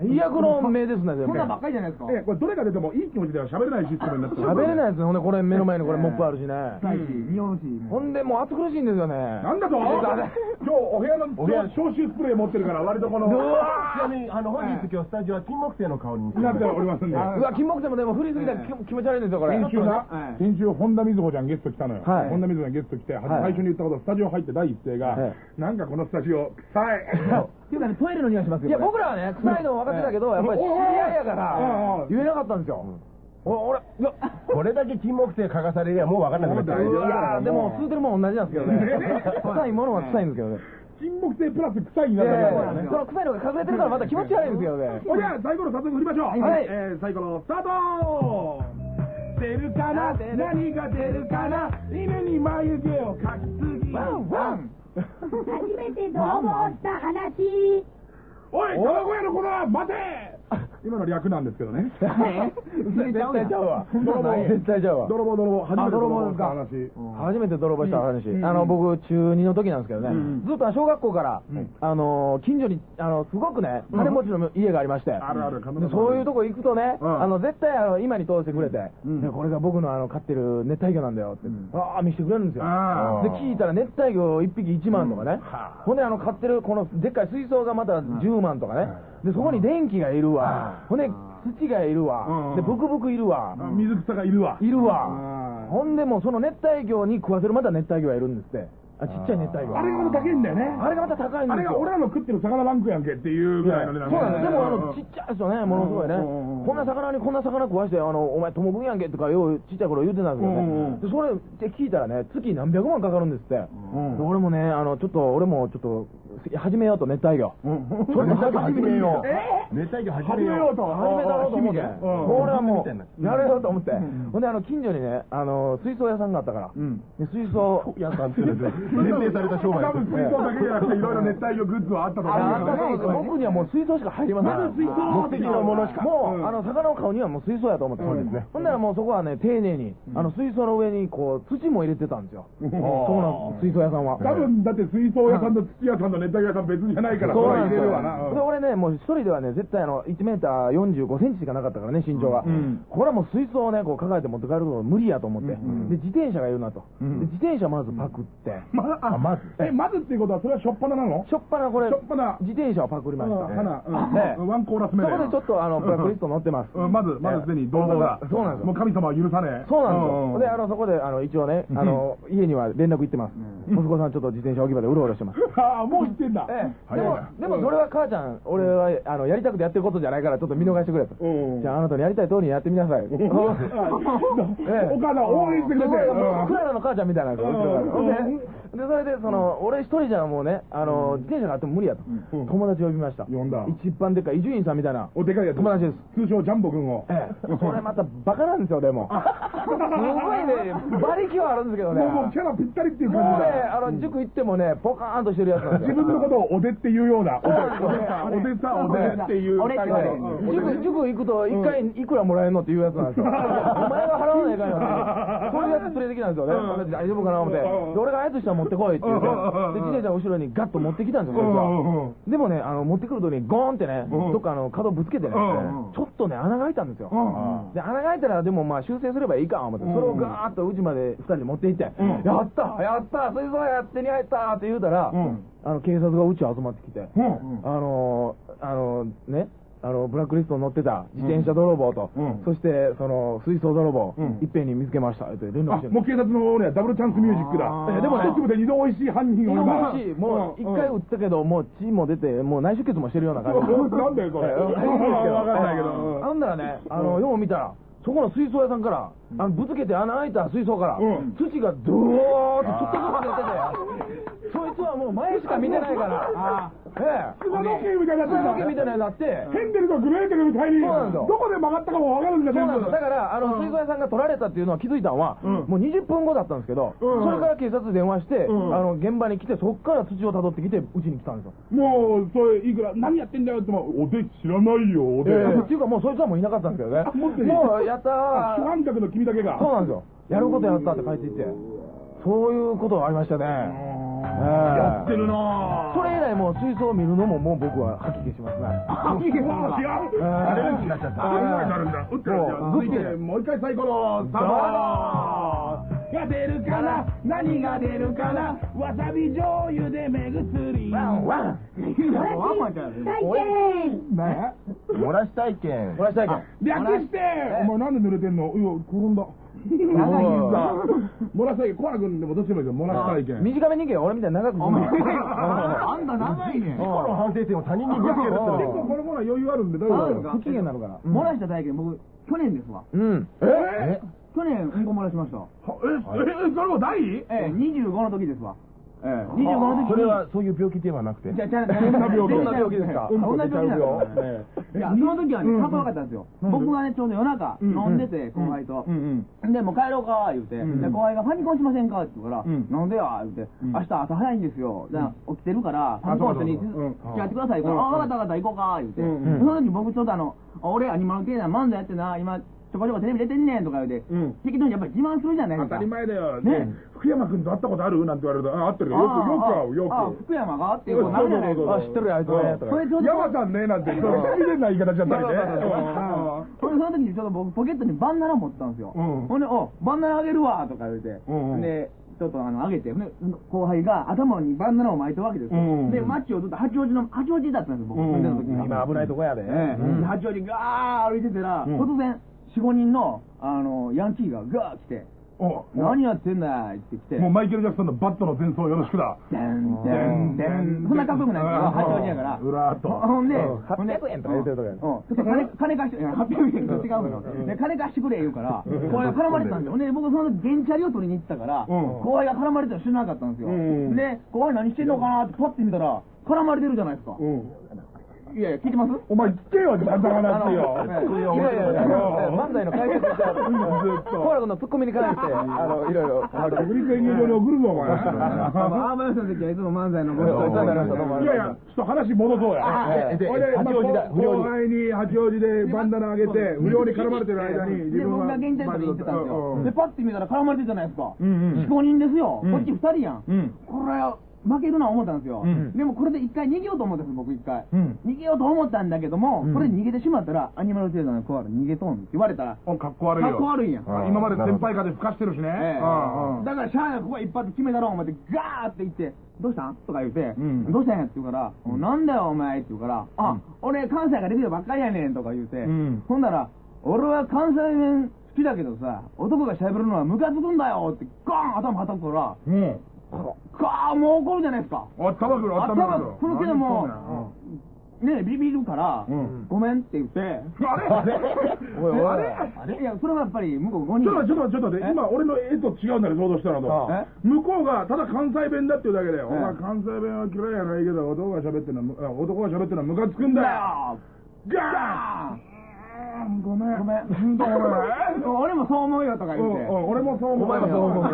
最悪の目ですね、全部そん。なんばっかりじゃないですか。えーこれどれが出てもいい気持ちでは喋れないシステムになってる喋れないやつね、ほんでこれ目の前にこれモップあるしね。臭いし、匂うし。ほんでもう暑苦しいんですよね。なんだと？今日お部屋の消臭スプレー持ってるから割とこの、ちなみに、あの、本日今日スタジオは金木犀の香りになっておりますんで。うわ、金木犀もでも振りすぎたら気気持ち悪いんですよ、これ。先週な、先週、本田瑞穂ちゃんゲスト来たのよ。はい本田瑞穂ちゃんゲスト来て、ははい最初に言ったこと、スタジオ入って第一声が、はいなんかこのスタジオ、臭い。っていうかね、トイレの匂いしますよ。いや、僕らはね、臭いの分かってたけど、やっぱり知り合いやから言えなかったんですよ。お俺、いや、これだけ金木犀嗅がされりゃもう分かんなくなっちゃう。いやでも吸うてるもん同じなんですけどね。臭いものは臭いんですけどね。金木犀プラス臭いにいなったやいからやいやその臭いのが隠れてるからまた気持ち悪いんですよね。おじゃあ、サイコロ早速振りましょう。はいえー、サイコロスタート出るかな何が出るかな犬に眉毛を描きすぎ。ワンワン初めて泥棒した話。おい、卵屋の子だ待て 今の略なんですけどね。絶対ちゃうわ。泥棒絶対ちゃうわ。泥棒、泥棒、初めてあ泥棒ですか？話。初めて泥棒した話、あの僕、中2の時なんですけどね、ずっと小学校から、あの近所にあのすごくね、金持ちの家がありまして、あるある、でそういうとこ行くとね、うん。あの絶対あの今に通してくれて、でこれが僕のあの飼ってる熱帯魚なんだよって、ああ、見せてくれるんですよ。あで聞いたら熱帯魚1匹1万とかね、ほんであの飼ってるこのでっかい水槽がまた10万とかね、でそこに電気がいるわ、ほんで土がいるわ、うんでブクブクいるわ、あ水草がいるわ。いるわほんでもうその熱帯魚に食わせるまた熱帯魚がいるんですって。あ、ちっちゃい熱帯魚。あれがまた高いんだよね。あれがまた高いんですよ。あれが俺らの食ってる魚ランクやんけっていうぐらいの値段そうなんです。でも、あの、ちっちゃいですよね、ものすごいね。こんな魚にこんな魚食わして、あの、お前、ともぶんやんけとか、ようちっちゃい頃言ってたんですけどねん。で、それって聞いたらね、月何百万かかるんですって。俺もね、あの、ちょっと、俺もちょっと、始めようと、熱帯魚。それで始めよう。熱帯魚始始めよう。と。始めたろうと思って、うんこれはもう、やれようと思って、ほんで、あの、近所にね、あの、水槽屋さんがあったから、で水槽、屋さんっていうのは限定された商売多分水槽だけじゃなくていろいろ熱帯魚グッズはあったと思うあけどね。の僕にはもう水槽しか入りません。まず水槽目的のものしか。もう、魚を買うにはもう水槽やと思って。ほんならもうそこはね、丁寧に、あの、水槽の上にこう、土も入れてたんですよ。そこの水槽屋さんは。多分だって水槽屋さんと土屋さんと熱帯魚屋さん別じゃないから、そ。れは入れるわな。で、俺ね、もう一人ではね、絶対あの、1メーター45センチしかなかったからね、身長が。これはもう水槽をね、こう抱えて持って帰るの無理やと思って。で、自転車がいるなと。で、自転車まずパクって。まあ、まず。え、まずっていうことはそれはしょっぱななの？しょっぱなこれしょっぱな、自転車をパクりました。うん花、ワンコーラス目で。そこでちょっとあの、ブラックリスト載ってます。うんまず、まずすでに泥棒が。そうなんですよもう神様は許さねえ。そうなんですよ。で、あの、の、そこで、あの、一応ね、あの、家には連絡行ってます。息子さんちょっと自転車置き場でうろうろしてます。ああ、もう言ってんだ。ええ、でもでもそれは母ちゃん、俺は、あの、やりたくてやってることじゃないから、ちょっと見逃してくれと。うん。じゃあ、あなたのやりたい通りにやってみなさい。ええ。お母さん応援してくれて。クララの母ちゃんみたいなんでそれで、その、俺一人じゃもうね、あの、自転車があっても無理やと。友達呼びました。呼んだ一番でっかい伊集院さんみたいな。おでかいやつ。友達です。通称ジャンボ君を。ええ、それまたバカなんですよ、でも。すごいね、馬力はあるんですけどね。もうもうキャラぴったりっていうもう感じね、あの、塾行ってもね、ポカーンとしてるやつなんだ。ですよ。自分のことをおでっていうような。おでおでさ、おでっていう。塾、塾行くと、一回いくらもらえるのっていうやつなんですよ。お前が払わないかんよ。そういうやつ連れてきたんですよね。うん大丈夫かな思って。で、俺があいつしたら持ってこいって言って。で、自転車後ろにガッと持ってきたんですよ、そいつは。でもね、あの、持ってくるとにゴーンってね、うん。どっかあの、角ぶつけてねうん、ちょっとね、穴が開いたんですよ。うん。で、穴が開いたら、でもまあ修正すればいいか思って、それをガーッとうちまで二人で持って行って、やったやった水槽やってに入ったって言うたら、うん。あの、警察がうち集まってきて、うん。あのー、あのー、ね、あの、ブラックリストに乗ってた自転車泥棒と、うん。そして、その、水槽泥棒、うん。いっぺんに見つけました、って連絡して、もう警察のね、ダブルチャンスミュージックだ。えでもね一部で二度美味しい犯人を今。もし、もう一回撃ったけど、もう血も出て、もう内出血もしてるような感じ。なんだよ、これ。え わかんないけど。なんならね、あの、よう見たら、そこの水槽屋さんから、あのぶつけて穴開いた水槽から、うん。土がドーッとちょっとずつ出てて、そいつはもうの前しか見てないから。ええ。砂時計みたいになって砂時計みたいになって。ヘンデルとグレーテルみたいに、そうなんどこで曲がったかも分かるんだそうなんですよ。だから、あの、水槽屋さんが取られたっていうのは気づいたのは、うんもう20分後だったんですけど、うんそれから警察に電話して、うんあの、現場に来て、そっから土を辿ってきて、うちに来たんですよ。もう、それ、いくら、何やってんだよっても、おで知らないよ、おで。ええっていうかもうそいつはもういなかったんですけどね。持ってるもうやったー。主観客の君だけが。そうなんですよ。やることやったって帰っていって。そういうことがありましたね。ややってるなぁ。それ以来もう水槽を見るのももう僕は吐き気しますね。吐き気もう違う。アレルギーになっちゃった。アレルギーになるんだ。打ってるじゃん。もう続いて、もう一回サイコロ、スタートが出るかな？何が出るかな？わさび醤油で目薬。ワンワン。体験漏らし体験。漏らしたいけん。略してお前なんで濡れてんの？いや、転んだ。長いんだ 漏らし体験、コアラ君でもどっちでもいいけど、漏らし体験。短め人間俺みたいに長くすんな。あんた長いね。過去の反省点を他人にぶつけるっての結構このコーナー余裕あるんで大丈夫。不機嫌になるから。漏らした体験、僕、去年ですわ。うん。え？去年、うんこ漏らしました。え、え、それも大？ええ、25の時ですわ。ええ、25の時に。それはそういう病気ではなくて。じゃあ、じゃあ、どんな病んな病気ですか？どんな病気ですか？ええいや、その時はね、かっこよかったんですよ。僕がね、ちょうど夜中、うん。飲んでて、後輩と。で、もう帰ろうか、言うて。ん。で、後輩がファミコンしませんか？って言うから、うん。なんでや、言うて。ん。明日朝早いんですよ。じゃあ起きてるから、ファミコンにそうそうそううん。付き合ってください。あ、わかったわかった、行こうか、言うて。その時僕ちょっとあの、俺アニマル系な漫才やってな、今、ちょこちょこテレビ出てんねんとか言うて、適当にやっぱり自慢するじゃないですか。当たり前だよ。ね、福山君と会ったことあるなんて言われると、あ、会ってるよ。よく、よく会う、よああ。福山がっていうことなるじゃないですか。あ、知ってるよ、あいつね。とかそれちょうど山さんね、なんて、それ、失礼な言い方しちゃったりね。それその時にちょっと僕ポケットにバンダナ持ったんですよ。ほんで、お、バンダナあげるわとか言うて、で、ちょっとあの、あげて、後輩が頭にバンダナを巻いたわけですよ。で、マッチをずっと八王子の、八王子だったんですよ、僕、今危ないとこやで。八王子ガー歩いてたら、突然、4、5人の、あの、ヤンキーがガー来て、お何やってんだって来て、もうマイケル・ジャクソンのバットの前奏よろしくだ。でんでんでん、そんなかっこよくないですよ、八王子やから。うらーっと。ほんで、うんほんで800円とか言ってるとこやうんちょっと金、金貸して、いや800円と違うのよ。で、金貸してくれ言うから、後輩が絡まれてたんですよ。ほんで、僕その時、原チャリを取りに行ってたから、うん後輩が絡まれてるの知らなかったんですよ。うんで、後輩何してんのかなってパッて見たら、絡まれてるじゃないですか。うん。いやいや、聞いてます？お前、聞けよ、バンダナってよ。いやいやいや、漫才の解説してある。ずっとコアラ君のツッコミに関して、あの、いろいろある。国立演芸場に送るぞ、お前。アーバンさんの時はいつも漫才のごお世話になりましたどうもありがとうございやいや、ちょっと話戻そうや。で、八王子だまあ後輩に八王子でバンダナあげて、不良に絡まれてる間に、自で、分が現地に行ってたんですよ。で、パッて見たら絡まれてるじゃないですか。うんうん4、5人ですよ。うんこっち2人やん。うん。これは負けるな思ったんですよ、うん。でもこれで一回逃げようと思ったんです僕一回、うん。逃げようと思ったんだけども、うん。これで逃げてしまったらアニマル星座のコアラ逃げとんって言われたら。おかっこ悪いよ。かっこ悪いんや。あ今まで先輩風吹かしてるしね。えだからしゃあないここは一発決めたろう思ってガーって言ってどうした？んとか言って、うんどうしたんや？って言うから、なんだよお前？って言うから、あ、俺関西ができるばっかりやねんとか言うて、うん。ほんなら、俺は関西弁好きだけどさ、男が喋るのはムカつくんだよってガーン頭はたくから、うん。ガーンもう怒るじゃないですか。あったまくる、あったまくる。このけどもねビビるから、うんごめんって言って、あれ？あれ？あれ？いや、それはやっぱり向こう5人。ちょっとちょっとちょっと待って、今俺の絵と違うんだね、想像したのとえ？向こうがただ関西弁だっていうだけで、お前ええ関西弁は嫌いやないけど、男が喋ってるのは、あ男が喋ってるのはムカつくんだよ。ガーンごめん。ごめん。うんごめん。俺もそう思うよとか言って。うんうん俺もそう思う。お前もそう思う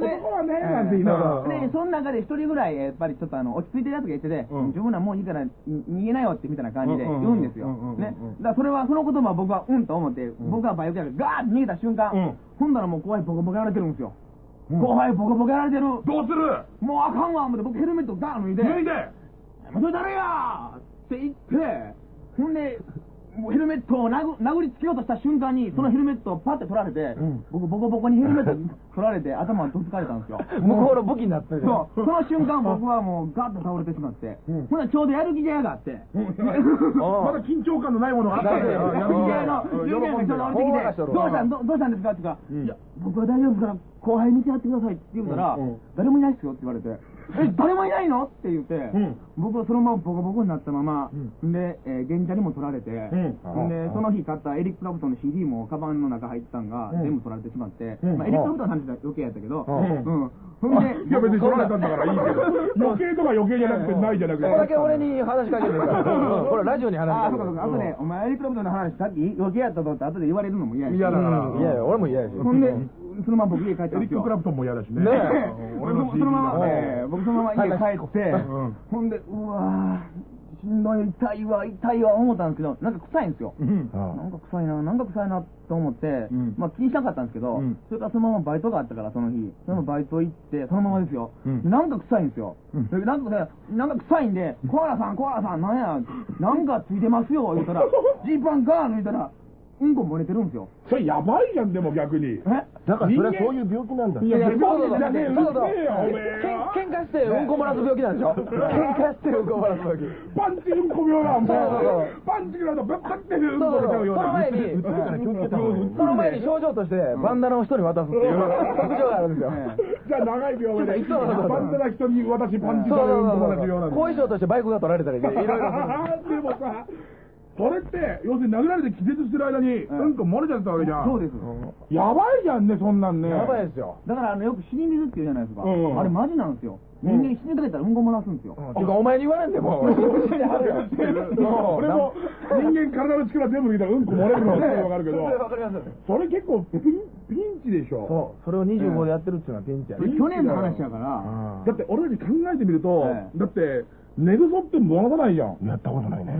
で 男はね、なんて言いながら。で、その中で一人ぐらい、やっぱりちょっとあの、落ち着いてるやつが言ってて、うん自分らもういいからに逃げなよってみたいな感じでうん言うんですよ。ね。だからそれは、その言葉は僕はうんと思って、僕はバイクやからガーッと逃げた瞬間うん、ほんならもう後輩ボコボコやられてるんですよ。うん後輩ボコボコやられてる。どうする？もうあかんわ思って僕ヘルメットガーン脱いで。脱いでもうそれ誰やって言って、ほんで、もうヘルメットを殴殴りつけようとした瞬間に、そのヘルメットをパッて取られて、ん。僕ボコボコにヘルメット 取られて、頭をどつかれたんですよ。向こうの武器になってる。じゃんそう、その瞬間僕はもうガッと倒れてしまって、うん。ほんならちょうどやる気がやがあって、まだ緊張感のないものがあったんだよ。やる気がの。うん人間が降りてきて、どうしたん？どどうしたんですか？って言うから、いや、僕は大丈夫から後輩見てやってくださいって言うたら、うん。うん。誰もいないっすよって言われて、え、誰もいないの？って言って、うん。僕はそのままボコボコになったまま、で、えー、現茶にも取られて、で、その日買ったエリック・クラプトンの CD もカバンの中入ってたんが、全部取られてしまって、まあ、エリック・クラプトンの話は余計やったけど、うん。ほんで、いや別に取られたんだからいいけど、余計とか余計じゃなくてないじゃなくて。これだけ俺に話しかけてるから、ラジオに話しああ、かけてるそうかそうか。あとね、お前エリック・クラプトンの話さっき？余計やったとって後で言われるのも嫌やし。嫌だから。うん。いやいや、俺も嫌やし。ほんで、そのまま僕家帰ったエリック・んですよ。ク。ラプトンも嫌だしね。ね俺のそ CD のまま、僕そのまま家帰って、ん。ほんで、うわー、しんどい、痛いわ、痛いわ、思ったんですけど、なんか臭いんですよ。うん。なんか臭いな、なんか臭いなと思って、ん。まあ気にしなかったんですけど、うん。それからそのままバイトがあったから、その日、そのバイト行って、そのままですよ、うん。なんか臭いんですよ。でなんかねなんか臭いんで、コアラさん、コアラさん、なんや、なんかついてますよ、言うたら、ジーパンガー抜いたら、うんこ漏れてるんですよ。それやばいじゃん、でも逆に。え？だからそれはそういう病気なんだ。いや、いやそうそうそうじゃねえよ、そうそううるせえよ、おめえよ。けん喧嘩してうんこ漏らす病気なんでしょ喧嘩してうんこ漏らす病気。パンチうんこ病だ、もうそうそうそう。パンチ食らうと、ぶっかってうん。こ出ちゃうよ。その前に。その前に症状として、バンダナを人に渡すっていう特徴があるんですよ。じゃあ長い病名で、そうそうそうパンチな人に私パンチそうされるうんこらすようなんで後遺症としてバイクが取られたりね、いろいろ。でもさ、それって、要するに殴られて気絶してる間に、うんこ漏れちゃったわけじゃん。そうです。やばいじゃんね、そんなんね。やばいですよ。だからあのよく死に水って言うじゃないですか。うんあれマジなんですよ。人間死にかけたらうんこ漏らすんですよ。ていうか、お前に言われんでも。俺も人間体の力全部抜いたらうんこ漏れるのはわかるけど、わかりますそれ結構ピンピンチでしょ。そう、それを25でやってるっていうのはピンチやね。去年の話やから、だって俺たち考えてみると、ええだって、寝ぐそって戻さないじゃん。やったことないね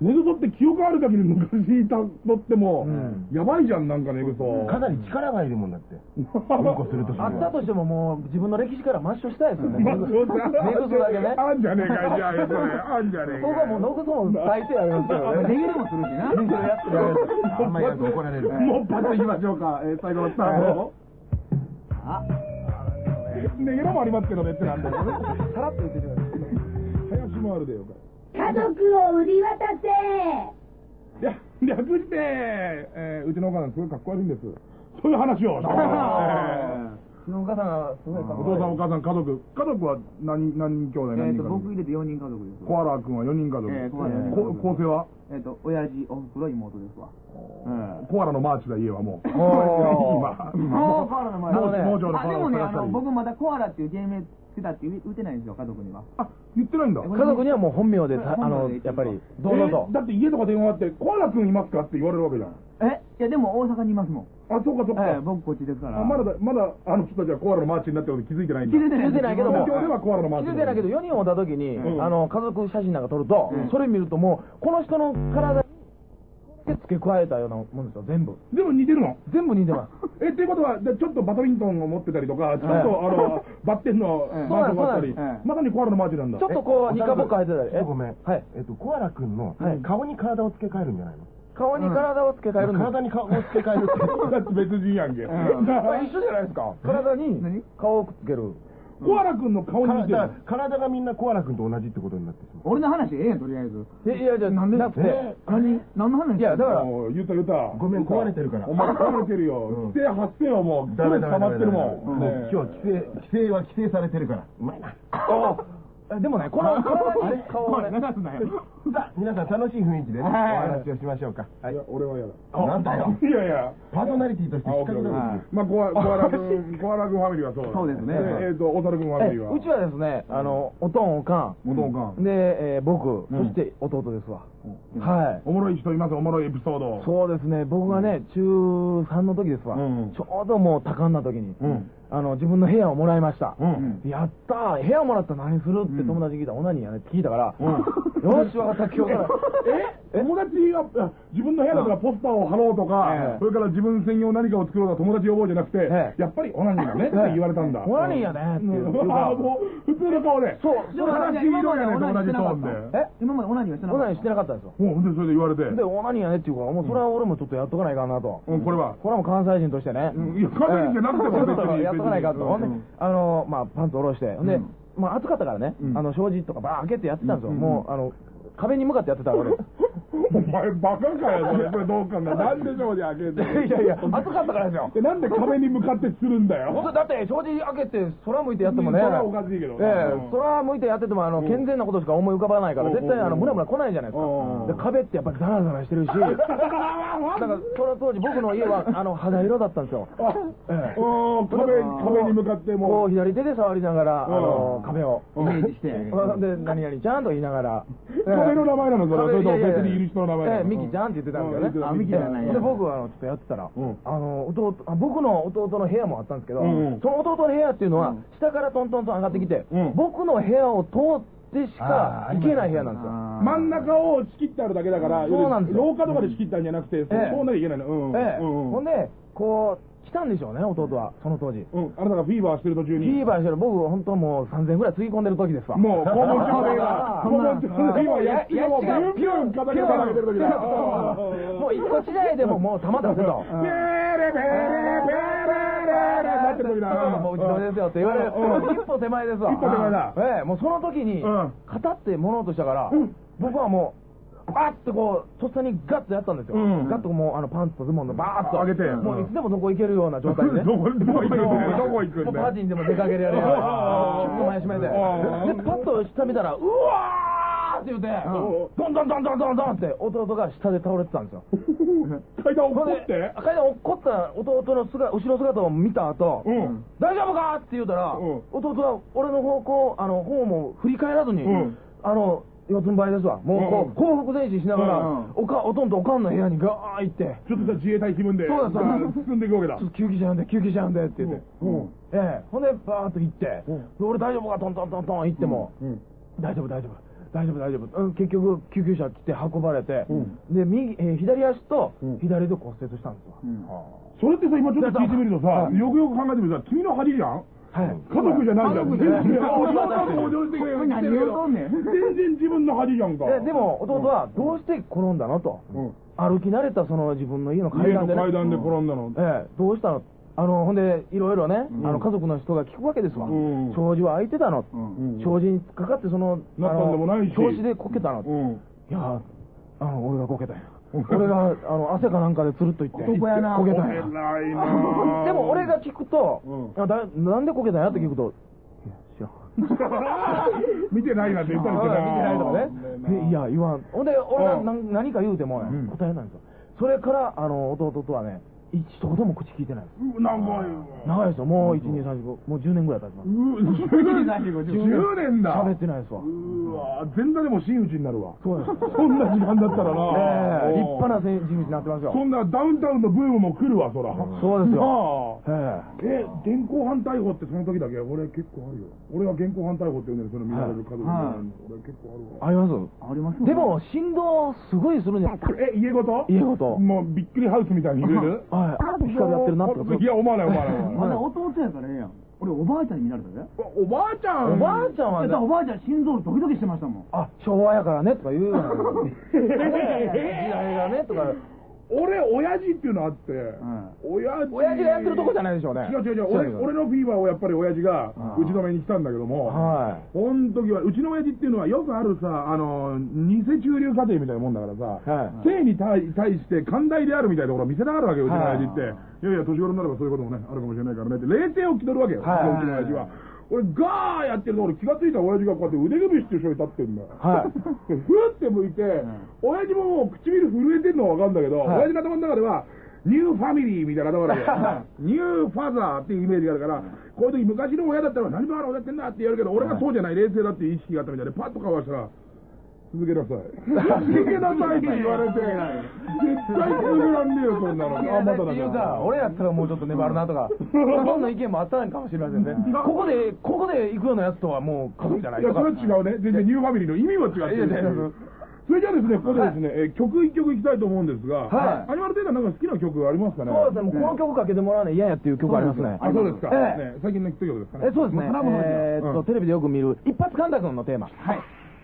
寝ぐそって記憶ある限り昔いたのっても、んやばいじゃん、なんか寝ぐそ。かなり力がいるもんだって。あったは。としてももう自分の歴史から抹消したいですよね。まあ寝ぐそだけね。あんじゃねえかい、じゃあ、それ。あんじゃねえかい。僕はもうノグソも最低やりますからね。レギュラーもするしな。レギュラーやってるやつあんまりやると怒られる。もうパッといきましょうか。えー最後のスタート。あ、ネゲロもありますけどねってなんだよ。さらっと言ってください。林もあるでよか。家族を売り渡せいや、略して、えーうちのお母さんすごいかっこ悪いんです。そういう話を。えうちのお母さんがすごいかっーお父さんお母さん家族。家族は何、何人兄弟えっと、何人家族？僕入れて4人家族ですコわ。アラ君は4人家族。えーコアラ四人家族こ構成は？えっと、親父、おふくろ、妹ですわ。うん。コアラのマーチだ家はもう。おー今。もうコアラの前あのね農場のコアあ、でもね、僕まだコアラっていう芸名つけたって言てないんですよ、家族には。あ、言ってないんだ。家族にはもう本名で、たあのやっぱり、どうぞとえー。だって家とか電話あって、コアラ君いますかって言われるわけじゃん。えいや、でも大阪にいますもん。あ、そうかそうか。ええ、僕こっちですから。あまだだ、まだあの人たちはコアラのマーチになってるのに気づいてないんだ。気づいて気づいてないけども、東京ではコアラのマーチ。気づいてないけど、4人おった時に、うんあの、家族写真なんか撮ると、うんそれ見るともう、この人の体に付け加えたようなもんですよ、全部。でも似てるの？全部似てます。え、っていうことは、でちょっとバドミントンを持ってたりとか、ちょっと、あの、バッテンのええマークがあったりまさにコアラのマーチなんだ。ちょっとこう、ニカボ変えてたり。えごめん。はい。えっと、コアラくんのはい顔に体を付け替えるんじゃないの？顔に体を付け替える。体に顔を付け替えるって。だって別人やんけ。一緒じゃないですか。体に何？顔をくっつける。コアラ君の顔に似てる体。体がみんなコアラくんと同じってことになってしまう。俺の話ええやん、とりあえず。えいや、じゃあ、なんでなくてえ、何何の話？いやだからもう言った言った。ごめん壊れてるからお前壊れてるよ。うん規制発生はもう、ダメダメ溜まってるもん。もうね今日は規制、規制は規制されてるから。うまいな。あでもね、この 体に顔をね、流すなよ。さあ、皆さん楽しい雰囲気でね、おはい話をしましょうか。いや、俺は嫌だ。なんだよ。いやいや。パーソナリティとしてあ、引っ掛けだーまあ、コアコアラ君、コアラ君ファミリーはそうだそうですねでえっと、オサル君ファミリーは。えうちはですね、あの、おとんおかおとんおかん。で、えー僕、そして弟ですわ。はい。おもろい人います、おもろいエピソード。そうですね、僕がね、中3の時ですわ、うん。ちょうどもう多感な時に、うん。あの自分の部屋をもらいました、うん。やったー、部屋もらったら何するって友達に聞いたら、オナニーやねって聞いたから、よし、わかった、今日から、え？友達があ自分の部屋だからポスターを貼ろうとか、ええ。それから自分専用何かを作ろうとか友達呼ぼうじゃなくて、ええ。やっぱりオナニーだねって言われたんだ。オナニーやねっていううん。あもう普通の顔で。そう。でも話今までオナニーしてなかっ同じトーンたでえ？今までオナニーはしてなかっオナニーしてなかったんですよ。もうでそれで言われて。で、オナニーやねっていうから、もうそれは俺もちょっとやっとかないかなと。うんこれは。これはもう関西人としてね。うんいや関西人じゃなくても やっとかないかと。ほんでうん、あの、まあ、パンツ下ろして。で、まあ、暑かったからね、うんあの、障子とかバー開けてやってたんですよ。うんもう、あの、壁に向かってやってたら俺。お前バカかよ、それ。それどうかな。なんで障子開けて。いやいや、暑かったからですよ。でなんで壁に向かってするんだそよれ。だって、障子開けて、空向いてやってもね。それはおかしいけどええうん空向いてやってても、あの、健全なことしか思い浮かばないから、うん絶対、あの、ムラムラ来ないじゃないですうんか。で、壁ってやっぱりザラザラしてるし、だから、その当時、僕の家は、あの、肌色だったんですよ。あ、ええうん壁、壁に向かってこもう。う、左手で触りながら、あの、壁を。イメージして。で、何々ちゃんと言いながら。壁の名前なのそれ。それと別にいる人の名前ええ、ミキちゃんって言ってたんですよね。あミキじゃない。で、僕は、あのちょっとやってたら、うん。あの、弟、あ僕の弟の部屋もあったんですけど、その弟の部屋っていうのは、下からトントントン上がってきて、うん。僕の部屋を通ってしか行けない部屋なんですよ。真ん中を仕切ってあるだけだから、そうなんですよ。廊下とかで仕切ったんじゃなくて、そうなきゃいけないの。うん。ほんで、こう、来たんでしょうね、弟は、その当時。うん。あなたがフィーバーしてる途中フに。ィーバーしてる、僕、本当もう3000ぐらいつぎ込んでる時ですわ。もう、肛門調理が、あ肛門調理がやってもう、ビュンビュン片手からげてる時だ。もう一個違いでももう玉出せと。ペーレペーレペーレレレなってる時だ。もううちのですよって言われるうん。一歩手前ですわ。一歩手前だええ、もうその時にうん、肩って物音したからうん、僕はもう、バーってこう、とっさにガッとやったんですよ。うんガッともう、あの、パンツとズボンのバーッと。上げてもういつでもどこ行けるような状態でね。ど こどこ行くどこ行くもうパーティーにでも出かけられるように。あーシュッと前閉めて。で、パッと下見たら、うわーって言うて、ドンドンドンドンドンドンって弟が下で倒れてたんですよ。階段落っこって？階段落っこった弟の姿、後ろ姿を見た後、うん。大丈夫かって言うたら、うん弟は俺の方向、あの、方も振り返らずに、うんあの、四つん這いですわ。もうこう、幸福前進しながら、うんおか、おとんとおかんの部屋にガー行って、ちょっとした自衛隊気分で、そうですそうで。す進んでいくわけだ。ちょ。っと救急車呼んで、救急車呼んでって言って。うんええ、ほんで、バーっと行って、俺大丈夫かトントントントン行っても、うん。大丈夫大丈夫。大丈夫大丈夫、うん、結局救急車来て運ばれて、うん。で右、えー左足とうん。左で骨折したんですよ、それってさ、今ちょっと聞いてみるとさ、よくよく考えてみるとさ、君の恥じゃんはい家族じゃないじゃん。全然自分の恥じゃんか。ででも弟はどうして転んだのと、うん、歩き慣れたその自分の家の階段でね階段で転んだの。ええ、どうしたの？あのほんでいろいろね、あの家族の人が聞くわけですわ、うん。障子は開いてたの、うん。障子にかかってそのなったんでもないし。調子でこけたの、いうん。やあの俺がこけたんや俺があの汗かなんかでつるっといって男やなこけたんや でも俺が聞くと、うんあだなんでこけたんやって聞くと。見てないなんて言ったりしてな見てないとかね。えいや、言わん。ほんで、俺が何何か言うてもん答えないんですよ。それから、あの、弟とはね、一言も口聞いてないです。う長いわ。長いですよ。もう1、2、3、4、5、もう10年ぐらい経ちます。う10年だ。喋ってないですわ。うわ全裸でも真打ちになるわ。そうです。そんな時間だったらなええ立派な選手になってますよ。そんなダウンタウンのブームも来るわ、そら。そうですよよ。えええ、現行犯逮捕ってその時だけ？俺結構あるよ。俺は現行犯逮捕って呼んでる、その見られる家族俺結構あるわ。あります？ありますでも、振動すごいするんじゃないですか。え、家ごと？家ごともうびっくりハウスみたいに入れる？はい。あ光やってるなっていや、思わない思わない思わない。まだ弟やからええやん。俺おばあちゃんに見られたで。おばあちゃんおばあちゃんはねおばあちゃん心臓ドキドキしてましたもん。あ、昭和やからねとか言うような。時代がねとか。俺、親父っていうのあって、親父。親父がやってるとこじゃないでしょうね。違う違う違う、俺俺のフィーバーをやっぱり親父が打ち止めに来たんだけども、はこの時は、うちの親父っていうのはよくあるさ、あの、偽中流家庭みたいなもんだからさ、はい性に対対して寛大であるみたいなところを見せたがるわけよ、うちの親父って。はいいやいや、年頃になればそういうこともね、あるかもしれないからねって、冷静を気取るわけよ、はいうちの親父は。俺、ガーやってると俺気がついたら親父がこうやって腕組みしてる人に立ってんだよ。は ふーって向いて、親父ももう唇震えてんのはわかんだけど、はい。親父の頭の中では、ニューファミリーみたいな頭があるニューファザーっていうイメージがあるから、こういう時昔の親だったら何バカなことやってんだって言われるけど、俺がそうじゃない、冷静だっていう意識があったみたいで、パッとかわしたら、続けなさい。続けなさいって言われて、絶対続けらんねえよ、そんなの。あ、まだだっていうか、俺やったらもうちょっと粘るなとか、そんな意見もあったのかもしれませんね。ここで、ここで行くようなやつとはもう家族じゃないいや。それは違うね。全然ニューファミリーの意味も違っていやいるやいやそれじゃあですね、ここでですね、えー曲一曲いきたいと思うんですが、はいアニマルテーマなんか好きな曲ありますかね？そうですね、もうこの曲かけてもらうの嫌やっていう曲ありますね。あ、そうですか。ええね最近のヒット曲ですかね。えそうですね。えーっと、うんテレビでよく見る、一発神田君のテーマ。はい。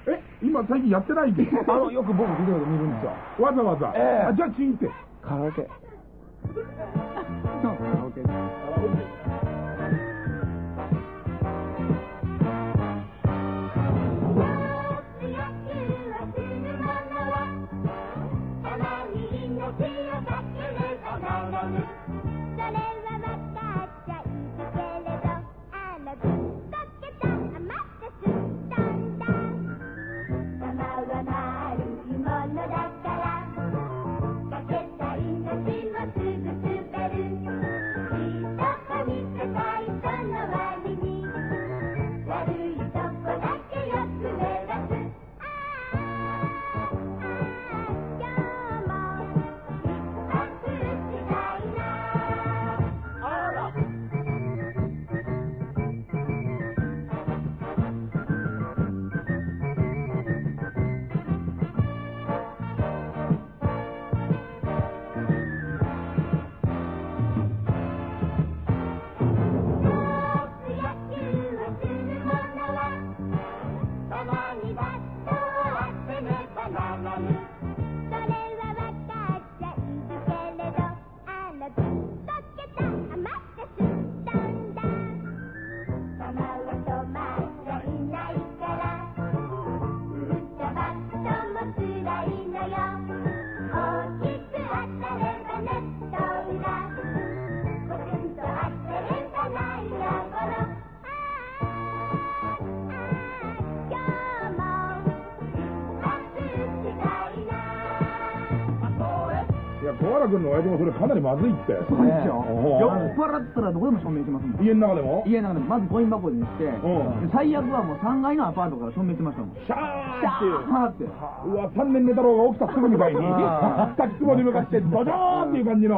え、今最近やってないんで あの、よく僕ビデオで見るんですよ。わざわざ。えじゃあチンって。カラオケ。「原君の親父もそれかなりまずいって。そうですよ。酔っ払ったらどこでも証明しますもん家の中でも？家の中でまずコイン箱にして、うん。で最悪はもう3階のアパートから証明してましたもん。シャーって。いう。はーって。うわ、3年寝太郎が起きたすぐみたいに、滝つぼに向かって、ドジョーンっていう感じの。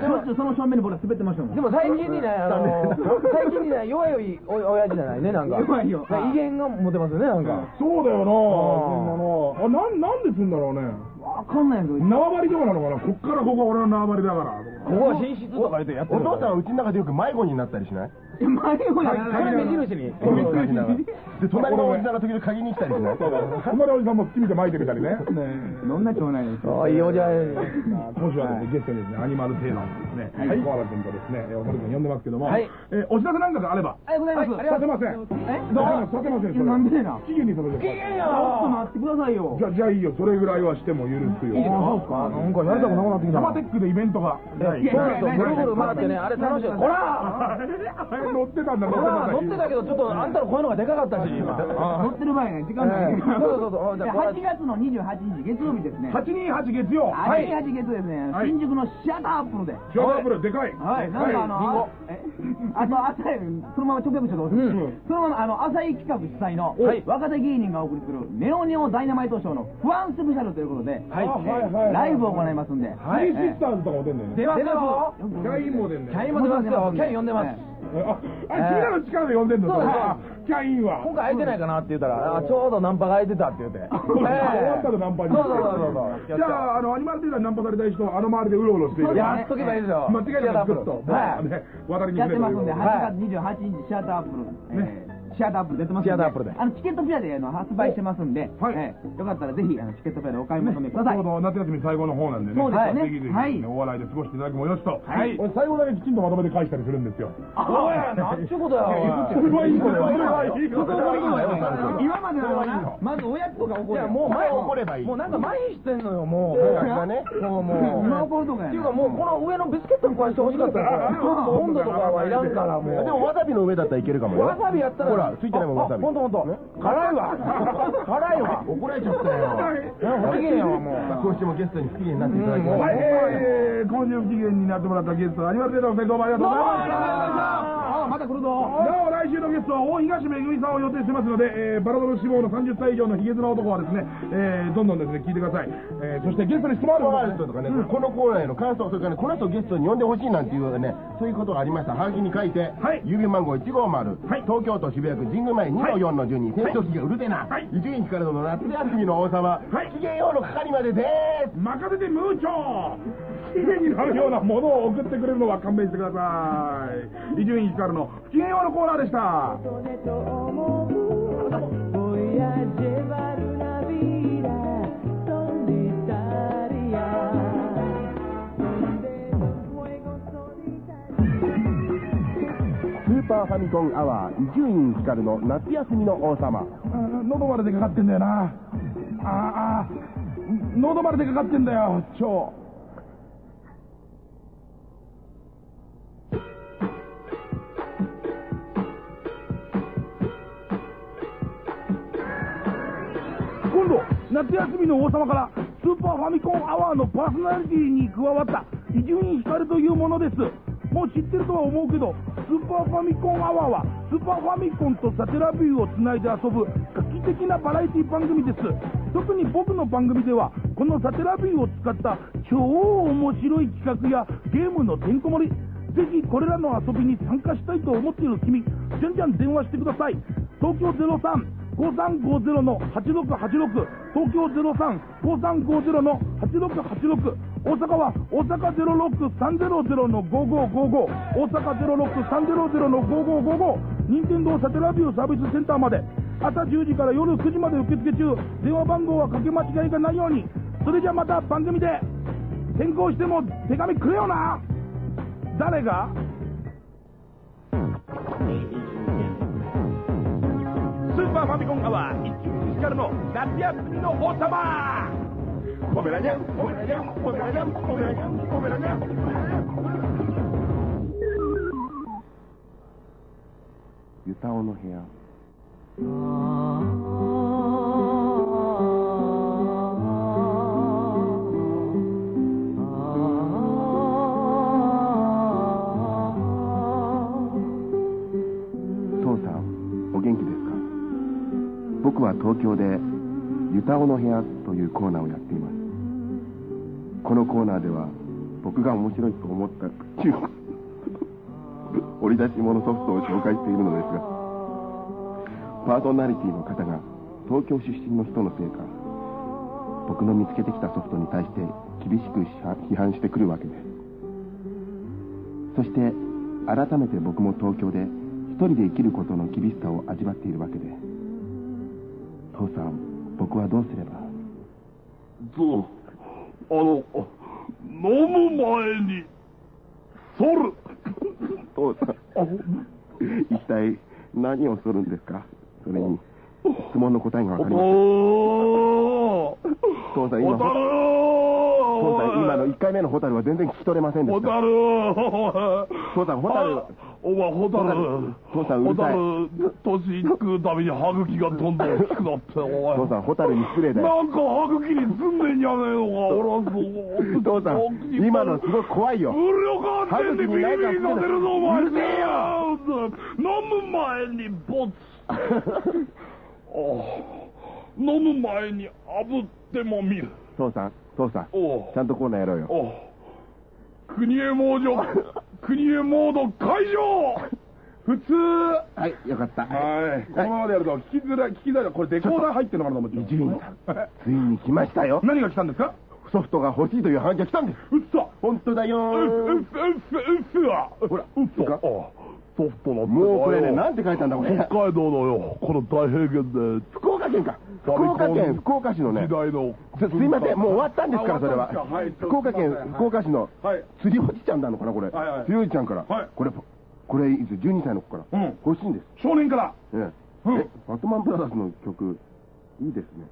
しょっちゅうその正面に僕ら滑ってましたもん。でも最近にね、あの、最近にね、弱いお親父じゃないね、なんか。弱いよ。威厳が持てますよね、なんか。そうだよなそんなの。あ、なん、なんですんだろうね。わかんないけど縄張りとかなのかな？こっからここは俺の縄張りだから。ここは寝室とか言ってやってる。お父さんはうちの中でよく迷子になったりしない？前もやら目印に。で、隣のおじさんが時々鍵に来たりしない？隣のおじさんも月見て巻いてみたりね。どんな町内ですよ。あいいおじゃん。今週はですね、ゲストにですね、アニマルテーマのですね、小原君とですね、おはる君呼んでますけども、はい。えーお知らせなんかがあれば、ありがとうございます、させません。えどうさせません。なんでな期限にさせてちょっと待ってくださいよ。じゃあ、じゃあいいよ、それぐらいはしても許すよ。いいですか？なんかやりたくなくなってきたタマテックでイベントが。そうそう、ぐるぐる回ってね、あれ楽しい。ほら乗ってたんだ、乗乗ってたけど、ちょっとあんたの声の方がでかかったし、今。乗ってる場合ね時間ない、ええ。そうそうそう。じゃあこれ8月の28日月曜日ですね。828月曜。828月ですね、はい。新宿のシアターアップルで。シアップル、でかい。はい、なんかあの、あえあと、朝、そのまま直訳して。どうぞ、そのまま、あの、朝日企画主催の、はい。若手芸人がお送りする、ネオネオダイナマイトショーの不安スペシャルということで、ライブを行いますんで、スリーシスターズとかも出んね。出ますよ。キャインも出んだよ。キャインも出ますよ。キャイン呼んでます。あ、あ、君らの力で呼んでんの？そうキャインは。今回空いてないかなって言ったら、あちょうどナンパが空いてたって言って。え終わったらナンパに。そうそうそうそう。じゃあ、あの、アニマルテーマにナンパされたい人は、あの周りでうろうろしている。やっとけばいいですよ。間違いなくグッと、はい。ね、渡りにやってますんで、は8月28日、シアターアップル、えーシアターアップル出てますシアターアップルであのチケットピアであの発売してますんで、はいえーよかったらぜひあのチケットピアでお買い求めください。ちょうど夏休み最後の方なんでね。そうですよねぜひぜひ、はいお笑いで過ごしていただくもよしと。はい俺最後だけきちんとまとめて返したりするんですよ。おい、なんちゅうことや、それはいいことだよ。それはいいことだそれはいいのよよ。今まではな、まず親とか怒るいや、もう前怒ればいいもうなんか麻痺してんのよ、もう。がね。もう、もう。今怒るとかやっていうかもう、この上のビスケットに加えてほしかったよ。温度とかはいらんから、もう。でもわさびの上だったらいけるかもよ。わさびやったら。ついてないもん、わさび。ほんとほんと。辛いわ。辛いわ。怒られちゃったよ。不機嫌やわ、もう。今週もゲストに不機嫌になっていただきまはい、しえー、今週不機嫌になってもらったゲスト、アニマルテーマの先生どうもありがとうございました。あまた来るぞ。なお来週のゲストは大東めぐみさんを予定してますので、えー、バラドル志望の30歳以上のヒゲズの男はですね、えー、どんどんですね聞いてください、えー、そしてゲストに質問あるとかね、このコーナーへの感想、それからね、この人ゲストに呼んでほしいなんていうね、そういうことがありました。はがきに書いて、はい郵便番号150、はい東京都渋谷区神宮前2の4の12、戦闘機がウルテナ、伊集院光の夏休みの王様、はい機嫌用の係まででーす。任せてムーチョ不機嫌になるようなものを送ってくれるのは勘弁してください。伊集院光の不機嫌用のコーナーでしたスーパーファミコンアワー、伊集院光の夏休みの王様。あー喉まで出かかってんだよな。ああ喉まで出かかってんだよ超今度夏休みの王様からスーパーファミコンアワーのパーソナリティに加わった伊集院光というものです。もう知ってるとは思うけどスーパーファミコンアワーはスーパーファミコンとサテラビューをつないで遊ぶ画期的なバラエティ番組です。特に僕の番組ではこのサテラビューを使った超面白い企画やゲームのてんこ盛りぜひこれらの遊びに参加したいと思っている君じゃんじゃん電話してください。東京03 5350の8686東京035350の8686大阪は大阪06300の5555大阪06300の5555任天堂サテラビューサービスセンターまで。朝10時から夜9時まで受付中。電話番号はかけ間違いがないように。それじゃまた番組で転校しても手紙くれよな。誰が？スーパーファミコンアワー伊集院光の夏休みの王様ポメラニャンポメラニャンポメラニャンポメラニャンポメラニャンゆたおの部屋。僕は東京でユタオの部屋というコーナーをやっています。このコーナーでは僕が面白いと思った中国折り出し物ソフトを紹介しているのですがパーソナリティの方が東京出身の人のせいか僕の見つけてきたソフトに対して厳しく批判してくるわけですそして改めて僕も東京で一人で生きることの厳しさを味わっているわけで父さん僕はどうすれば？そう、あの、飲む前に、反る。父さん。一体何をするんですか？それに質問の答えがわかりません。お父さん今父さん今の1回目のホタルは全然聞き取れませんでした。父さんホタルお前ホタル父さんうホタル年食うたびに歯茎がどんどん大きくなってお前父さんホタルに失礼だよ。なんか歯茎に積んでんじゃねえのか俺はそう父さん今のすごい怖いよ。無力感ってんでビリビリさせるぞお前。うるせえよ飲む前にボツ飲む前に炙っても見る。父さん父さんちゃんとコーナーやろうよ国へモード国へモード解除。普通。はいよかった。はい。このままでやると聞きづらい聞きづらい。これデコーダー入ってるのかなと思って伊集院さんついに来ましたよ。何が来たんですか？ソフトが欲しいという話が来たんです。うっそ本当だようっー。うっすうっすうっすわ。ほらうっそソフトのもうこれねなんて書いたんだこれ。北海道のよこの大平原で。福岡県か。福岡県福岡市のね。時代のすすいませんもう終わったんですからあそれは。福岡県福岡市のはい。釣りおじちゃんなのかなこれ。はいはい。釣りおじちゃんから。はい。これこれいつ12歳の子から。うん。欲しいんです。少年から。ええ。うん。えバットマンブラザーズの曲いいですね。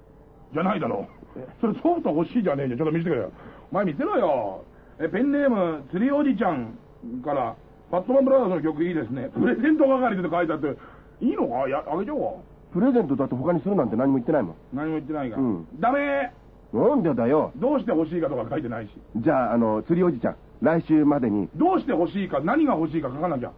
じゃないだろ。うそれソフト欲しいじゃねえじゃん。ちょっと見せてくれよ。お前見せろよ。えペンネーム釣りおじちゃんからバットマンブラザーズの曲いいですね。プレゼント係って書いてあっていいのか？やあげちゃおうか。プレゼントだって他にするなんて何も言ってないもん。何も言ってないが、うん。ダメ！なんでだよ。どうして欲しいかとか書いてないし。じゃああの釣りおじちゃん。来週までに。どうして欲しいか何が欲しいか書かなきゃ。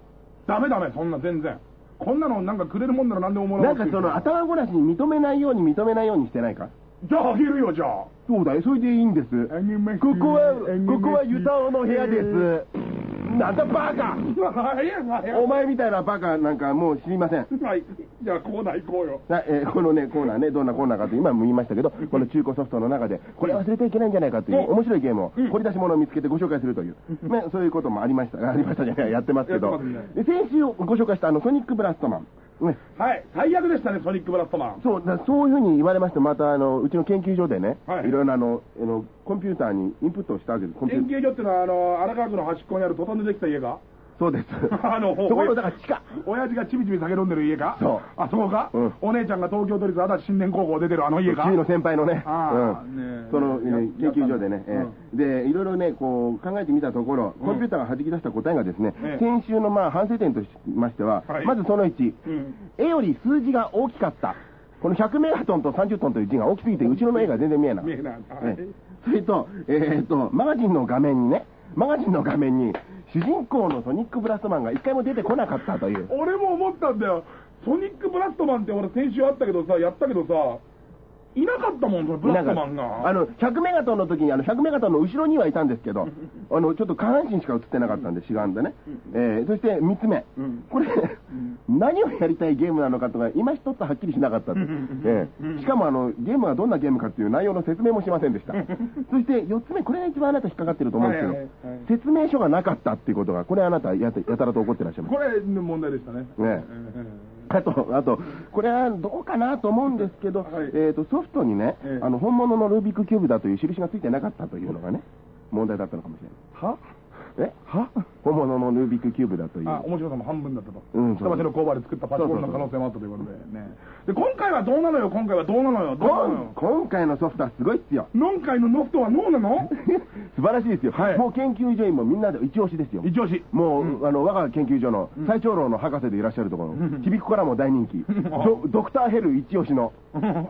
ダメダメそんな全然。こんなのなんかくれるもんなら何でももらおうんなかその頭ごなしに認めないように認めないようにしてないか？じゃああげるよじゃあ。そうだよそれでいいんです。ここはここはユタオの部屋ですなんだバカ。はいはいお前みたいなバカなんかもう知りません。はい。じゃあコーナー行こうよ。なえーこのね、コーナーね、どんなコーナーかと今も言いましたけど、この中古ソフトの中で、これ忘れてはいけないんじゃないかといううん。面白いゲームを、掘り出し物を見つけてご紹介するという、ね、そういうこともありました、ありましたじゃない、やってますけど。やってますね、で先週ご紹介したあのソニックブラストマン、ね、はい。最悪でしたねソニックブラストマン。そうだそういうふうに言われまして、またあのうちの研究所でね、はい。い、ろいろあのあのコンピューターにインプットをしたわけです、研究所っていうのはあの荒川区の端っこにあるトタンでできた家かそうです。あのそこのだから地下。親父がちびちび酒飲んでる家か？そう。あそこか、うん。お姉ちゃんが東京都立足立新年高校出てるあの家か？君の先輩のね、その、研究所でね、ええで、いろいろね、こう、考えてみたところ、コンピューターが弾き出した答えがですね、ええ。先週のまあ反省点としましては、はい。まずその1、うん。絵より数字が大きかった。この100メガトンと30トンという字が大きすぎて、うちの絵が全然見えない。見えない。それと、えーっと、マガジンの画面にね、マガジンの画面に、主人公のソニックブラストマンが一回も出てこなかったという。俺も思ったんだよソニックブラストマンって俺先週あったけどさやったけどさいなかったもんブラストマンが。あの、100メガトンの時に、あの、100メガトンの後ろにはいたんですけど、あの、ちょっと下半身しか映ってなかったんで、しがんでね。えーそして3つ目。これ、何をやりたいゲームなのかとか、今一つはっきりしなかったと。えーしかも、あの、ゲームはどんなゲームかっていう内容の説明もしませんでした。そして4つ目、これが一番あなた引っかかってると思うんですけど説明書がなかったっていうことが、これあなたやたやたらと怒ってらっしゃいます。これの問題でしたね。ねあと、あと、これはどうかなと思うんですけど、はい。えっ、と、ソフトにね、ええ。あの、本物のルービックキューブだという印がついてなかったというのがね、問題だったのかもしれない。は？えは？本物のルービックキューブだという。あ面白さも半分だったと、うん下町の工場で作ったパソコンの可能性もあったということでね。で今回はどうなのよ？今回はどうなのよ？どうなのよ？今今回のソフトはすごいっすよ。今回のソフトはどうなの？素晴らしいですよ。はい。もう研究所員もみんなで一押しですよ。一押し。もう、あの、我が研究所の最長老の博士でいらっしゃるところ、響くからも大人気。ドドクターヘル一押しの、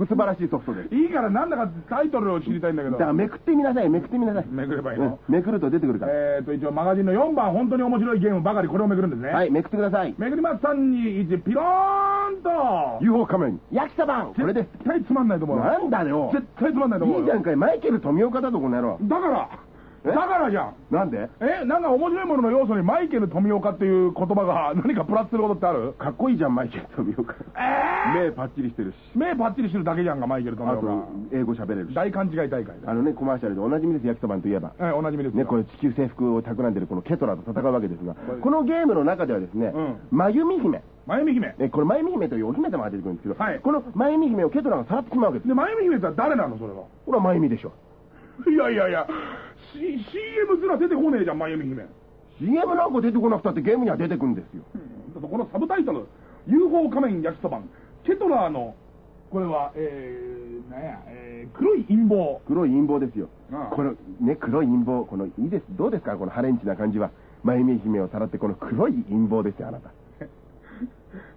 素晴らしいソフトです。いいからなんだかタイトルを知りたいんだけど。だからめくってみなさい、めくってみなさい。めくればいいうん。のめくると出てくるから。えーと一応マガジンの4番本当に面白いゲームばかりこれをめくるんですねはい、めくってください。めくります321ピローンと UFO 仮面、焼きそばんこれです。絶対つまんないと思うなんだよ。絶対つまんないと思ういいじゃんかい、マイケル富岡だぞ、この野郎。だからえだからじゃん。なんで？えなんか面白いものの要素にマイケル富岡っていう言葉が 何かプラスすることってある？かっこいいじゃん、マイケル富岡。目パッチリしてるし。目パッチリしてるだけじゃんかマイケル富岡あと、英語喋れるし。大勘違い大会だあのね、コマーシャルでおなじみです、焼きそばんといえば。えおなじみですよね、これ地球征服を企んでるこのケトラと戦うわけですが、このゲームの中ではですね、まゆみ姫、まゆみ姫。ね、これまゆみ姫というお姫様が出てくるんですけど、はい。このまゆみ姫をケトラがさらってしまうわけです。でまゆみ姫って誰なのそれは？これはまゆみでしょ。いやいやいや、C、CM すら出てこねえじゃん、まゆみ姫。だ CM なんか出てこなくたってゲームには出てくるんですよ。このサブタイトル、UFO 仮面焼きそばん、ケトラーの、これは、えー、なんや、えー、黒い陰謀。黒い陰謀ですよ。ああこのね、黒い陰謀、この、いいです。どうですか？このハレンチな感じは。まゆみ姫をさらってこの黒い陰謀ですよ、あなた。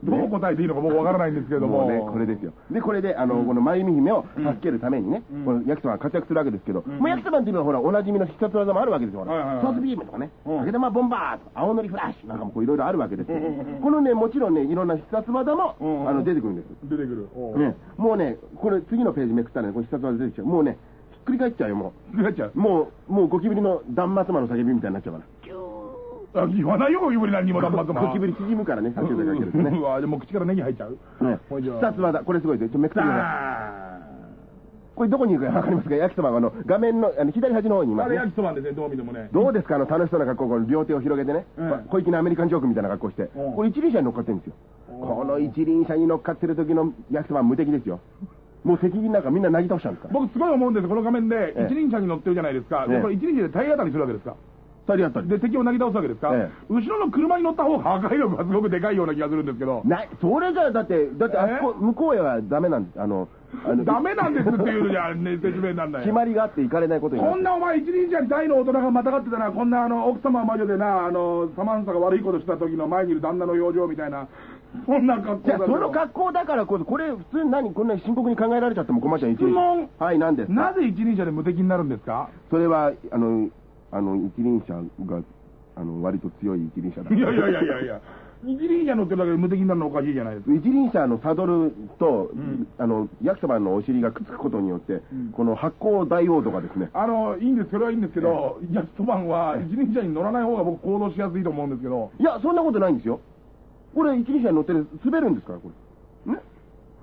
どう答えていいのか僕わからないんですけれども。もうね、これですよ。で、これで、あの、このまゆみ姫を助けるためにね、この焼きそばが活躍するわけですけど、もう焼きそばっていうのはほら、おなじみの必殺技もあるわけですよ。ソースビームとかね、うん揚げ玉ボンバーとか、青のりフラッシュなんかもこういろいろあるわけですけど、このね、もちろんね、いろんな必殺技も、うんあの、出てくるんです。出てくる。ね、もうね、これ次のページめくったらね、これ必殺技出てきちゃう。もうね、ひっくり返っちゃうよ、も出ちゃうう。。もう、もうゴキブリの断末魔の叫びみたいになっちゃうから。あ言わないよ、ゴキブリ何にも頑張っても。ゴキブリ縮むからね、叫びかけるとね。うわ、でも口からネギ入っちゃう。ねほいじゃあ必殺技、これすごいですよ。めくってください。あこれどこに行くかわかりますか？焼きそばがあの、画面のあの左端の方にいますね。れ焼きそばんですね、どう見てもね。どうですか？あの楽しそうな格好、この両手を広げてね、うん小粋なアメリカンジョークみたいな格好して、うんこれ一輪車に乗っかってるんですよ。この一輪車に乗っかってる時の焼きそばは無敵ですよ。もう責任なんかみんななぎ倒しちゃうんですから。僕すごい思うんですこの画面でええ一輪車に乗ってるじゃないですか。ええで、これ一輪車で体当たりするわけですか。二人やったり。で、敵をなぎ倒すわけですか？え後ろの車に乗った方が破壊力がすごくでかいような気がするんですけど。ない、それじゃだって、だってあそこ、向こうへはダメなんです。あの、あの ダメなんですっていうのじゃ、ね、説明なんだよ。決まりがあって行かれないことにこんなお前一輪車に大の大人がまたがってたな、こんなあの、奥様魔女でな、あの、サマンサが悪いことした時の前にいる旦那の表情みたいな、そんな格好じゃあ、だその格好だからこそ、これ、普通に何、こんなに深刻に考えられちゃっても困っちゃう、一輪質問はい、何で？すかなぜ一輪車で無敵になるんですか？それは、あの、あの、一輪車が、あの、割と強い一輪車だいやいやいやいやいや、一輪車乗ってるだけで無敵になるのおかしいじゃないですか。一輪車のサドルと、ん。あの、焼きそばのお尻がくっつくことによって、この発光ダイオードがですね、あの、いいんです、それはいいんですけど、焼きそばんは一輪車に乗らない方が僕行動しやすいと思うんですけど、いや、そんなことないんですよ。これ、一輪車に乗ってる、滑るんですから、これ。ね？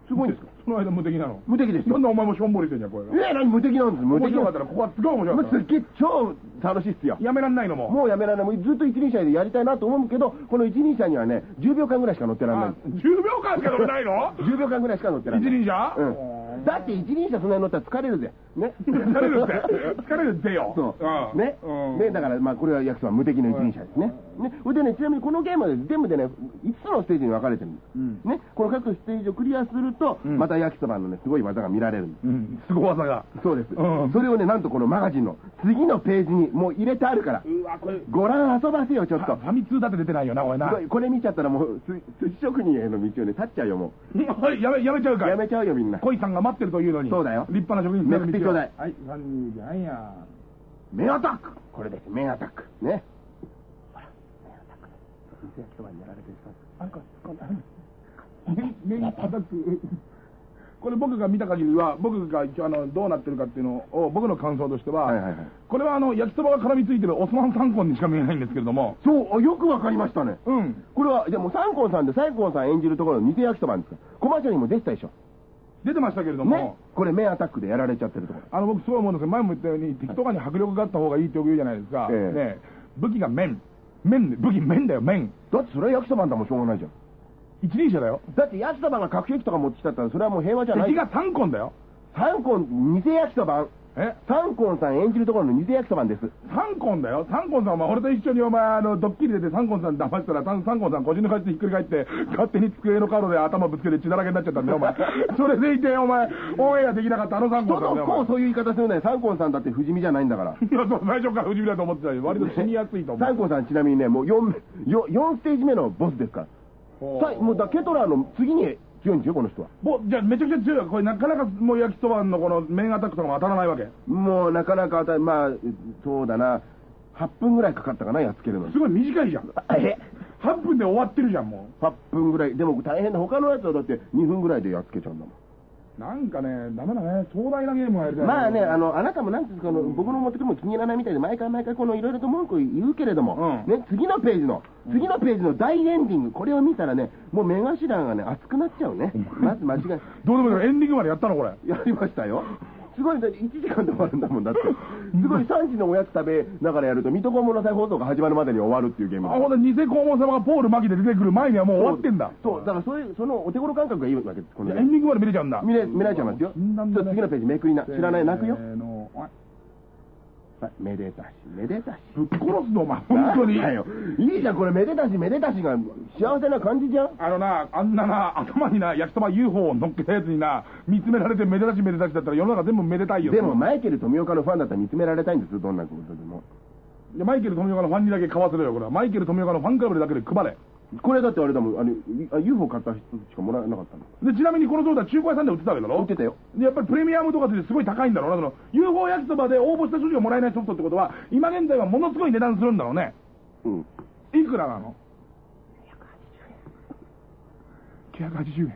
すごいんですか？その間無敵なの。無敵ですよなん。でお前もしょんぼりしてんじゃん、これが。え、何無敵なんです無面白かったら、ここはすごい面す。白かったもうすっげえ超楽しいっすよ。やめらんないのも。もうやめられない。もうずっと一輪車でやりたいなと思うけど、この一輪車にはね、10秒間ぐらいしか乗ってられないあんです。10秒間しか乗れないの？10秒間ぐらいしか乗ってられない。一輪車うん。だって一輪車そんなに乗ったら疲れるぜ。ね。疲れるって。疲れるってよ。そう。んねうん。ね、だから、まあ、これは焼きそば無敵の一輪車ですね。ね。それでね、ちなみにこのゲームはね全部でね、5つのステージに分かれてるんです。ね。この各ステージをクリアすると、んまた焼きそばのね、すごい技が見られるんです。うん。すご技が。そうです。うんそれをね、なんとこのマガジンの次のページにもう入れてあるから、うわ、これ、ご覧遊ばせよ、ちょっと。ファミ通だって出てないよな、おいな。これ見ちゃったらもう、す寿司職人への道をね、立っちゃうよ、もはい、やめ、やめちゃうう。かいやめちゃうよ、みんな。恋さんが待ってるというのに。そうだよ立派な職人めくってちょうだいはい、3、2、じゃんや。メンアタックこれです、メンアタック。ね。ほら、メンアタックです。店焼きそばにやられてる人なんか、目に叩く。これ僕が見た限りは、僕があの、どうなってるかっていうのを、僕の感想としては、これはあの、焼きそばが絡みついてるオスマン三ンにしか見えないんですけれども、そう、あよくわかりましたね。うん。これは、じゃあもうサンコンさんでサンコンさん演じるところの偽焼きそばですか？コマーシャルにも出てたでしょ。出てましたけれども、ね。これメンアタックでやられちゃってるところ。あの、僕すごい思うんですけど、前も言ったように、敵とかに迫力があった方がいいってよく言うじゃないですか。ええね武器が面。面で、武器面だよ、面。だってそれは焼きそばだもんしょうがないじゃん。一輪車だよ。だって焼きそばが核兵器とか持ってきたったらそれはもう平和じゃない。敵が三ンだよ。サンコン、偽焼きそば。え？サンコンさん演じるところの偽焼きそばです。サンコンだよ。サンコンさんお前、俺と一緒にお前、あの、ドッキリ出てサンコンさん騙したら、サンサンコンさん腰抜かしてひっくり返って、勝手に机の角で頭ぶつけて血だらけになっちゃったんだよ、お前。それでいて、お前、オンエアできなかったあのサンコ人ンさんだよ。お前とこうそういう言い方するね。サンコンさんだって不死身じゃないんだから。いや、そう、最初から不死身だと思ってたよ。割と死にやすいと思う。サンコンさんちなみにね、もう 4, 4, 4ステージ目のボスですから。さもうだケトラーの次に、強いんですよ、この人は。ぼじゃあめちゃくちゃ強いわこれなかなかもう焼きそばのこの麺アタックとかも当たらないわけ？もうなかなか当たり、まあ、そうだな、8分ぐらいかかったかな、やっつけるのにす。ごい短いじゃんえ？8分で終わってるじゃんも ?8 分ぐらい。でも大変な、他のやつはだって2分ぐらいでやっつけちゃうんだもん。うなんかねダメだね。壮大なゲームがやりたいまあね、あの、あなたもなんか、あの僕の持ってくるのも気に入らないみたいで、毎回毎回このいろいろと文句を言うけれども、うん。ね、次のページの、次のページの大エンディング、これを見たらね、もう目頭がね、熱くなっちゃうね。まず間違い、どうでもいい。エンディングまでやったのこれ。やりましたよ。すごい、だって1時間で終わるんだもん、だって。すごい3時のおやつ食べながらやると、水戸黄門の再放送が始まるまでに終わるっていうゲームだあほんで偽黄門様がポール・マキで出てくる前にはもう終わってんだそう、だからそういう、そのお手頃感覚がいいわけです、このエンディングまで見れちゃうんだ見れ、見られちゃいますよ。死んだんだねちょっと次のページめくりな。知らない、泣くよせ。ーのあはい、めでたし、めでたし。ぶっ殺すのお前本当によ。いいじゃん、これめでたし、めでたしが幸せな感じじゃん。あのな、あんなな、頭にな、焼きそば UFO を乗っけたやつにな、見つめられてめでたしめでたしだったら世の中全部めでたいよ。でも、マイケル富岡のファンだったら見つめられたいんですよ、どんなことでも。いやマイケル富岡のファンにだけ買わせろよ、これは。マイケル富岡のファンクラブだけで配れ。これだってあれだもん、あの、あ UFO 買った人しかもらえなかったの。で、ちなみにこのソーダ中古屋さんで売ってたわけだろ？売ってたよ。でやっぱりプレミアムとかってすごい高いんだろうな、その UFO 焼きそばで応募した数字がもらえないソフトってことは、今現在はものすごい値段するんだろうね。うん。いくらなの ?980 円。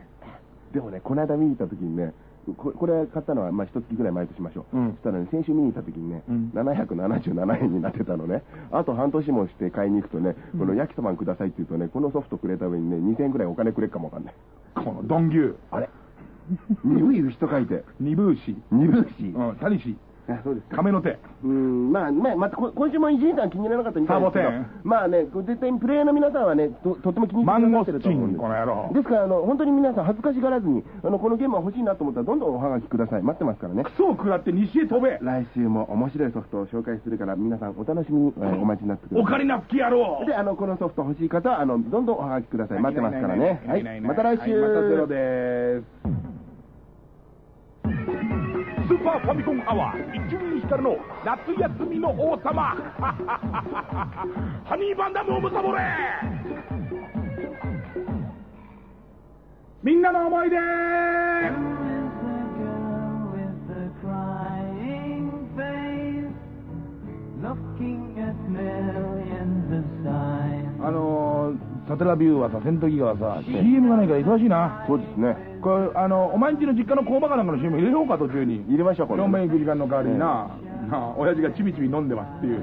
でもね、この間見に行った時にね、ここれ買ったのは、まあ、一月ぐらい前としましょう。うんそしたらね、先週見に行った時にね、うん777円になってたのね。あと半年もして買いに行くとね、この焼きそばくださいって言うとね、このソフトくれた上にね、2000円ぐらいお金くれるかもわかんない。このドン牛。あれ？鈍い牛と書いて、二分牛。鈍い牛。うん、タニシ。あそうですか。亀の手。うん、まあ、まあ、またこ今週も伊集院さん気に入らなかったみたいですけどサボテン、まあね、絶対にプレイヤーの皆さんはね、ととっても気に。マンゴスチンこの野郎ですから、あの、本当に皆さん恥ずかしがらずに、あの、このゲームは欲しいなと思ったら、どんどんおはがきください。待ってますからねク。ソを食らって西へ飛べ。来週も面白いソフトを紹介するから、皆さんお楽しみに、えーお待ちになってください。オカリナ吹き野郎。で、あの、このソフト欲しい方は、あの、どんどんおはがきください。待ってますからね。はい。また来週。はいまたゼロでーす。スーパーファミコンアワー、伊集院光の夏休みの王様。ハニーバンダムをむさぼれ。みんなの思い出.あのー、サテラビューはさ、戦闘機がさ、CM がないから忙しいな。そうですね。これ、あの、お前んちの実家の工場かなんかの CM 入れようか、途中に。入れましょう、これ4。面行く時間の代わりにな、なあ親父がちびちび飲んでますっていう。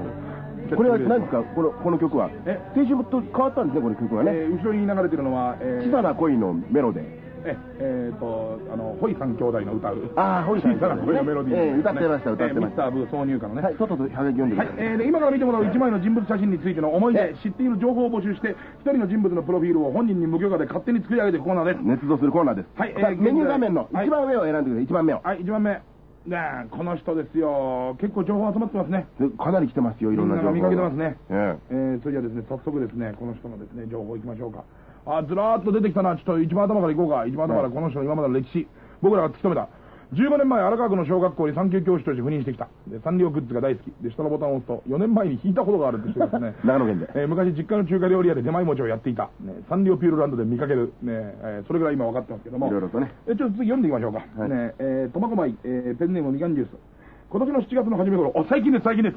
これは何ですか？この、この曲は？え？先週と変わったんですね、この曲はね。えー後ろに流れてるのは、えー小さな恋のメロディー。ええーと、あの、ホイさん兄弟の歌う。あーホイさん小さな恋のメロディー、ええ歌ってました歌ってましたえーミスターブー挿入歌のね。はい、とっととはがき読んでください。えーで今から見てもらう1枚の人物写真についての思いえ出、知っている情報を募集して、1人の人物のプロフィールを本人に無許可で勝手に作り上げていくコーナーです。捏造するコーナーです。はいえーメニュー画面のはい一番上を選んでください、一番目を。はい、1番目。ねえこの人ですよ。結構情報集まってますね。でかなり来てますよ、いろんな情報が見かけてますねええー、それじゃあですね、早速ですね、この人のですね、情報いきましょうか。あ、ずらーっと出てきたな。ちょっと一番頭からいこうか。一番頭からこの人の今までの歴史。僕らが突き止めた。15年前、荒川区の小学校に産休教師として赴任してきた。で、サンリオグッズが大好き。で、下のボタンを押すと、4年前に引いたことがあるって人ですね。長野県で。えー昔実家の中華料理屋で出前餅をやっていた。ね、サンリオピューロランドで見かける。ね、えーそれぐらい今分かってますけども。いろいろとね。え、ちょっと次読んでいきましょうか。はいね、えー、苫小牧、えーペンネームみかんジュース。今年の7月の初め頃、お、最近です、最近です。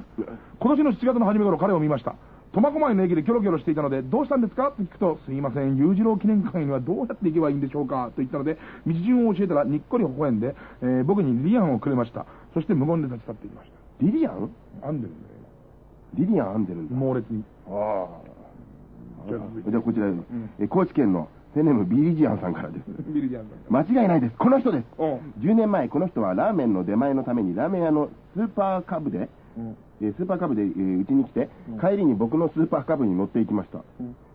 今年の7月の初め頃、彼を見ました。苫小牧の駅でキョロキョロしていたので、どうしたんですかと聞くと、すいません、裕次郎記念館にはどうやって行けばいいんでしょうかと言ったので、道順を教えたら、にっこり微笑んで、えー僕にリアンをくれました。そして無言で立ち去っていきましリリアンた。編んでるんだよ、リリアン編んでるんだ。今猛烈に。ああじゃあこちら、え高知県のペンネームビリジアンさんからです。ビリジャンさん。間違いないです。この人です。うん。10年前、この人はラーメンの出前のためにラーメン屋のスーパーカブで、うんえースーパーカブでうち、えー家に来て、帰りに僕のスーパーカブに乗っていきました。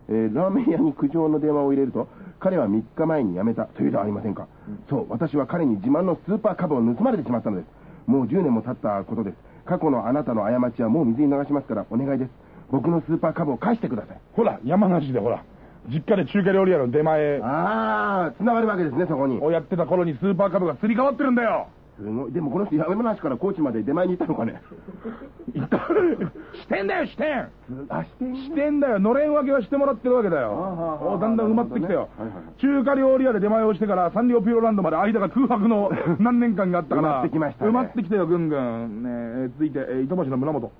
えーラーメン屋に苦情の電話を入れると、彼は3日前に辞めたというではありませんか？そう、私は彼に自慢のスーパーカブを盗まれてしまったのです。もう10年も経ったことです。過去のあなたの過ちはもう水に流しますからお願いです。僕のスーパーカブを返してください。ほら、山梨でほら、実家で中華料理屋の出前あー、繋がるわけですね、そこに。をやってた頃にスーパーカブがすり替わってるんだよ。すごい。でもこの人、山梨から高知まで出前に行ったのかね。行った。してんだよ、してんあ、してんしてんだよ。のれん分けはしてもらってるわけだよ。おだんだん埋まってきたよはいはいはい。中華料理屋で出前をしてからサンリオピューロランドまで間が空白の 何年間があったから。埋まってきましたね埋まってきたよ、ぐんぐん。ねえ続いて、えー糸橋の村本。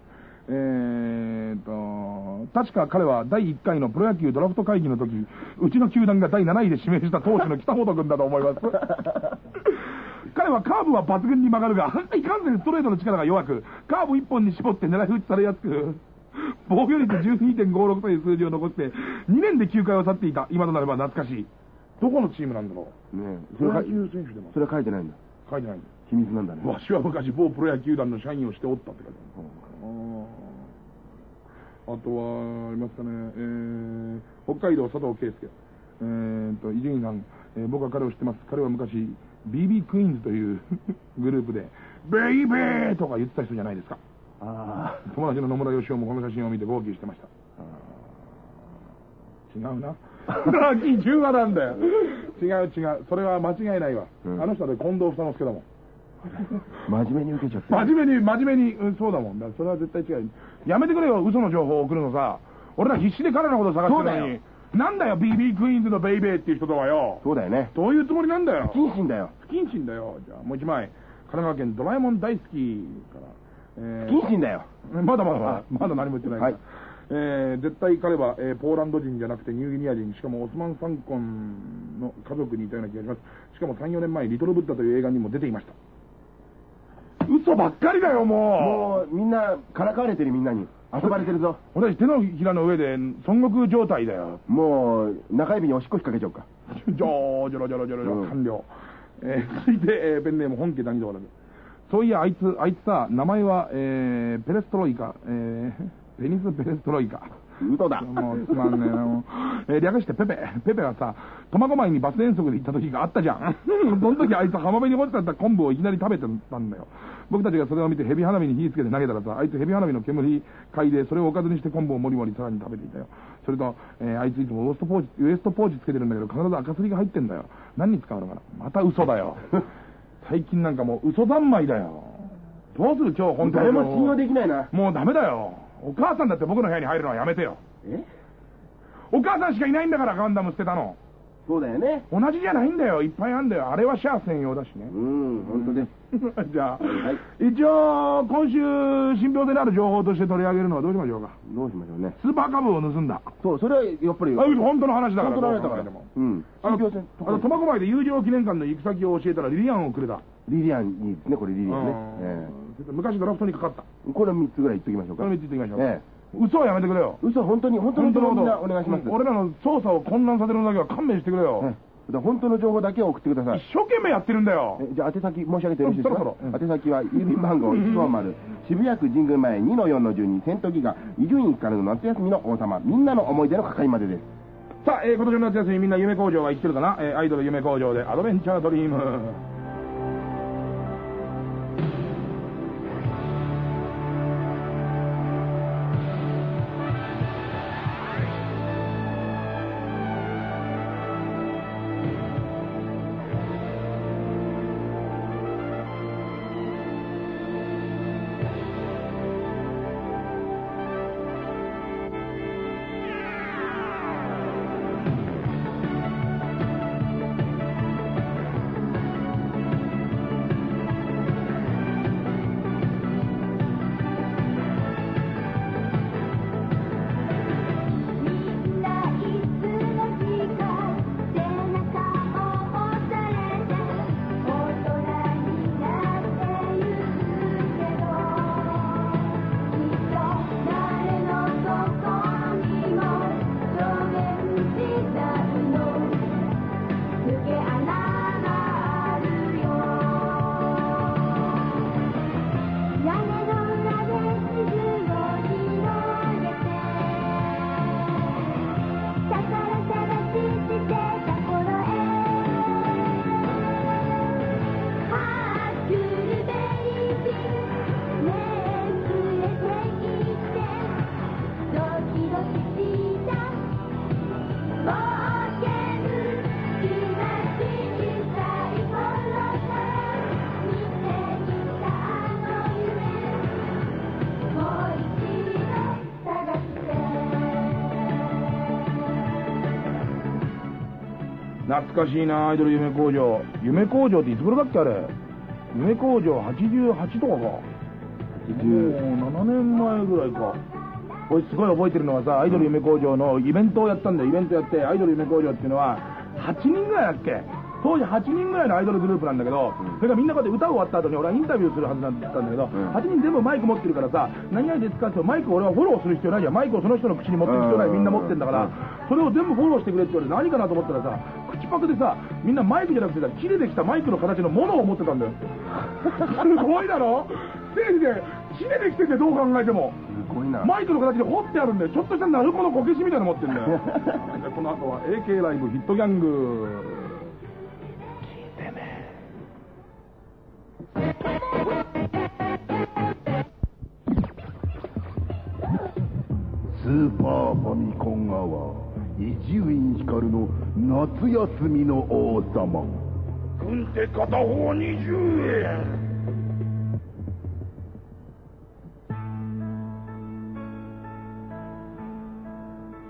えーと、確か彼は第1回のプロ野球ドラフト会議の時、うちの球団が第7位で指名した投手の北本君だと思います。彼はカーブは抜群に曲がるが、いかんせんストレートの力が弱く、カーブ1本に絞って狙い撃ちされやすく、防御率12.56という数字を残して、2年で球界を去っていた、今となれば懐かしい。どこのチームなんだろう？ねえプロ野球選手でもそれは書いてないんだ。書いてないんだよ。秘密なんだね。わしは昔某プロ野球団の社員をしておったって書いてある。あとは、ありますかね、えー、北海道佐藤圭介。えーと、伊集院さん、えー僕は彼を知ってます。彼は昔、BB クイーンズという グループで、ベイベーとか言ってた人じゃないですか。あ友達の野村義雄もこの写真を見て号泣してました。違うな。秋中和なんだよ。違う違う。それは間違いないわ。うんあの人はね近藤二之助だもん。あ、真面目に受けちゃって。真面目に、真面目に、うん、そうだもん。だそれは絶対違う。やめてくれよ、嘘の情報を送るのさ。俺ら必死で彼のことを探してるのに。なんだよ、BB クイーンズのベイベーっていう人とはよ。そうだよね。どういうつもりなんだよ。不謹慎だよ。不謹慎だよ。じゃあ、もう一枚。神奈川県ドラえもん大好きから。え不謹慎だよ。まだまだまだ、まだ何も言ってないから。はいえー絶対彼は、えーポーランド人じゃなくてニューギニア人、しかもオスマン・サンコンの家族にいたような気がします。しかも3、4年前、リトル・ブッダという映画にも出ていました。嘘ばっかりだよ、もう。もう、みんな、からかわれてるみんなに。遊ばれてるぞ。俺たち手のひらの上で孫悟空状態だよ。もう、中指におしっこ引っ掛けちゃおうか。ジョージョロジョロジョロジョロ、うん完了。えー続いて、えーペンネーム本家谷とだそういや、あいつ、あいつさ、名前は、えー、ペレストロイカ、えー、ペニス・ペレストロイカ。嘘だ。もうつまんねえな、もう。えー略してペペ。ペペはさ、苫小牧にバス遠足で行った時があったじゃん。その時あいつ浜辺に落ちてあった昆布をいきなり食べてたんだよ。僕たちがそれを見てヘビ花火に火つけて投げたらさ、あいつヘビ花火の煙嗅いで、それをおかずにして昆布をもりもりさらに食べていたよ。それと、えーあいついつもウエストポーチ、ウエストポーチつけてるんだけど、必ず赤すりが入ってんだよ。何に使うのかな？また嘘だよ。最近なんかもう嘘三昧だよ。どうする？今日本当に。誰も信用できないな。もうダメだよ。お母さんだって僕の部屋に入るのはやめてよ。え？お母さんしかいないんだからガンダム捨てたの。そうだよね。同じじゃないんだよ。いっぱいあるんだよ。あれはシャア専用だしねう。ん、本当です。じゃあ、はい一応、今週、信憑性のある情報として取り上げるのはどうしましょうか。どうしましょうね。スーパーカブを盗んだ。そう、それはやっぱり。あ本当の話だから。本当の話だからどう考えても。うん。あの、苫小牧で友情記念館の行く先を教えたらリリアンをくれた。リリアンいいですね、これリリアンね。えうん昔ドラフトにかかった。えこれ3つぐらい言っときましょうか。これ3つ言ってみましょう。え嘘はやめてくれよ。え嘘、本当に、本当の情報お願いします。うん俺らの捜査を混乱させるのだけは勘弁してくれよ。ええ本当の情報だけを送ってください。一生懸命やってるんだよ。えじゃあ宛先申し上げてよろしいですか？宛先は郵便番号150渋谷区神宮前2-4-12セントギガ伊集院からの夏休みの王様みんなの思い出の係までですさあ、えー今年の夏休みみんな夢工場は行ってるかな、えーアイドル夢工場でアドベンチャードリーム。懐かしいなアイドル夢工場。夢工場っていつ頃だっけあれ？夢工場88とかか。もう7年前ぐらいか。俺すごい覚えてるのはさアイドル夢工場のイベントをやったんだよ。イベントやってアイドル夢工場っていうのは8人ぐらいだっけ？当時8人ぐらいのアイドルグループなんだけど、それがみんなこうやって歌終わった後に俺はインタビューするはずだったんだけど、8人全部マイク持ってるからさ何々ですかってマイクを俺はフォローする必要ないじゃん。マイクをその人の口に持ってる必要ないみんな持ってんだから、それを全部フォローしてくれって言われて何かなと思ったらさ口パクでさみんなマイクじゃなくてさ木でできたマイクの形のものを持ってたんだよ。すごいだろ？ステージで木でできててどう考えても。マイクの形で彫ってあるんだよ。ちょっとしたナルコのこけしみたいなの持ってんだよ。でこの後は AK ライブヒットギャングーパーファミコンアワー伊集院光の夏休みの王様軍手片方20円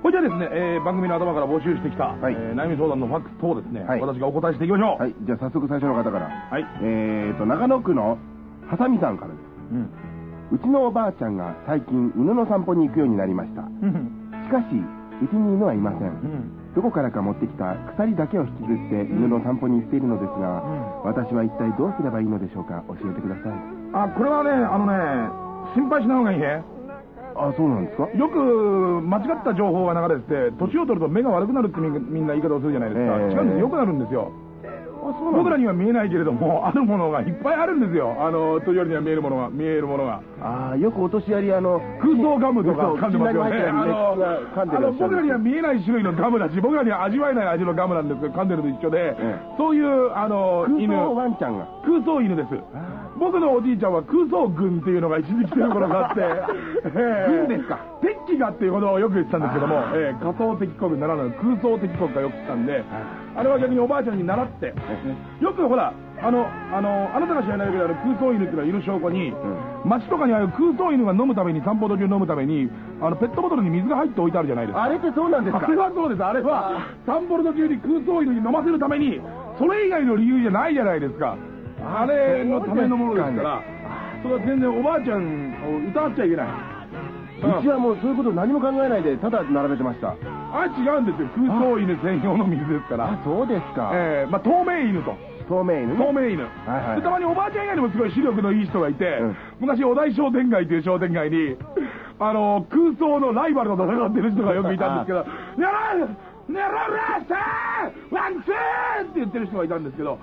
これじゃあですね、えー番組の頭から募集してきた、はいえー悩み相談のファックス等ですね、はい私がお答えしていきましょう。はい、じゃあ早速最初の方から。はい。えーと、長野区のハサミさんからです。うん。うちのおばあちゃんが最近犬の散歩に行くようになりました。しかし、うちに犬はいません。どこからか持ってきた鎖だけを引きずって犬の散歩に行っているのですが、私は一体どうすればいいのでしょうか教えてください。あ、これはね、あのね、心配しない方がいいね。あ、そうなんですか？よく間違った情報が流れてて、年を取ると目が悪くなるってみんな言い方をするじゃないですか。ええ違うんです。良くなるんですよ。僕らには見えないけれども、あるものがいっぱいあるんですよ。あの、年寄りには見えるものが、見えるものが。ああ、よくお年寄り、あの、空想ガムとか噛んでますよね。あの噛んであ僕らには見えない種類のガムだし、僕らには味わえない味のガムなんですけど、噛んでるのと一緒で、えそういう、あの、犬、空想ワンちゃんが。空想犬です。僕のおじいちゃんは空想軍っていうのが一時期来てる頃があって、軍ですか？敵機がっていうことをよく言ってたんですけども、えー 仮想敵国ならぬ空想敵国がよく来たんで、あれは逆におばあちゃんに習って、よくほら、あの、あの、あなたが知らないけど、あの空想犬っていうのはいる証拠に、街とかにある空想犬が飲むために、散歩途中飲むために、あの、ペットボトルに水が入って置いてあるじゃないですか。あれってそうなんですか？あれはそうです。あれは、散歩の途中に空想犬に飲ませるために、それ以外の理由じゃないじゃないですか。あれのためのものですから、それは全然おばあちゃんを疑っちゃいけない。うちはもうそういうこと何も考えないで、ただ並べてました。あれ違うんですよ。空想犬専用の水ですから。あ、そうですか。えー、まあ、透明犬と。透明犬？ね透明犬、はいはいでたまにおばあちゃん以外にもすごい視力のいい人がいて、うん昔お台商店街という商店街にあの空想のライバルと戦ってる人がよくいたんですけど「やらネロラスターワンツー!」って言ってる人がいたんですけど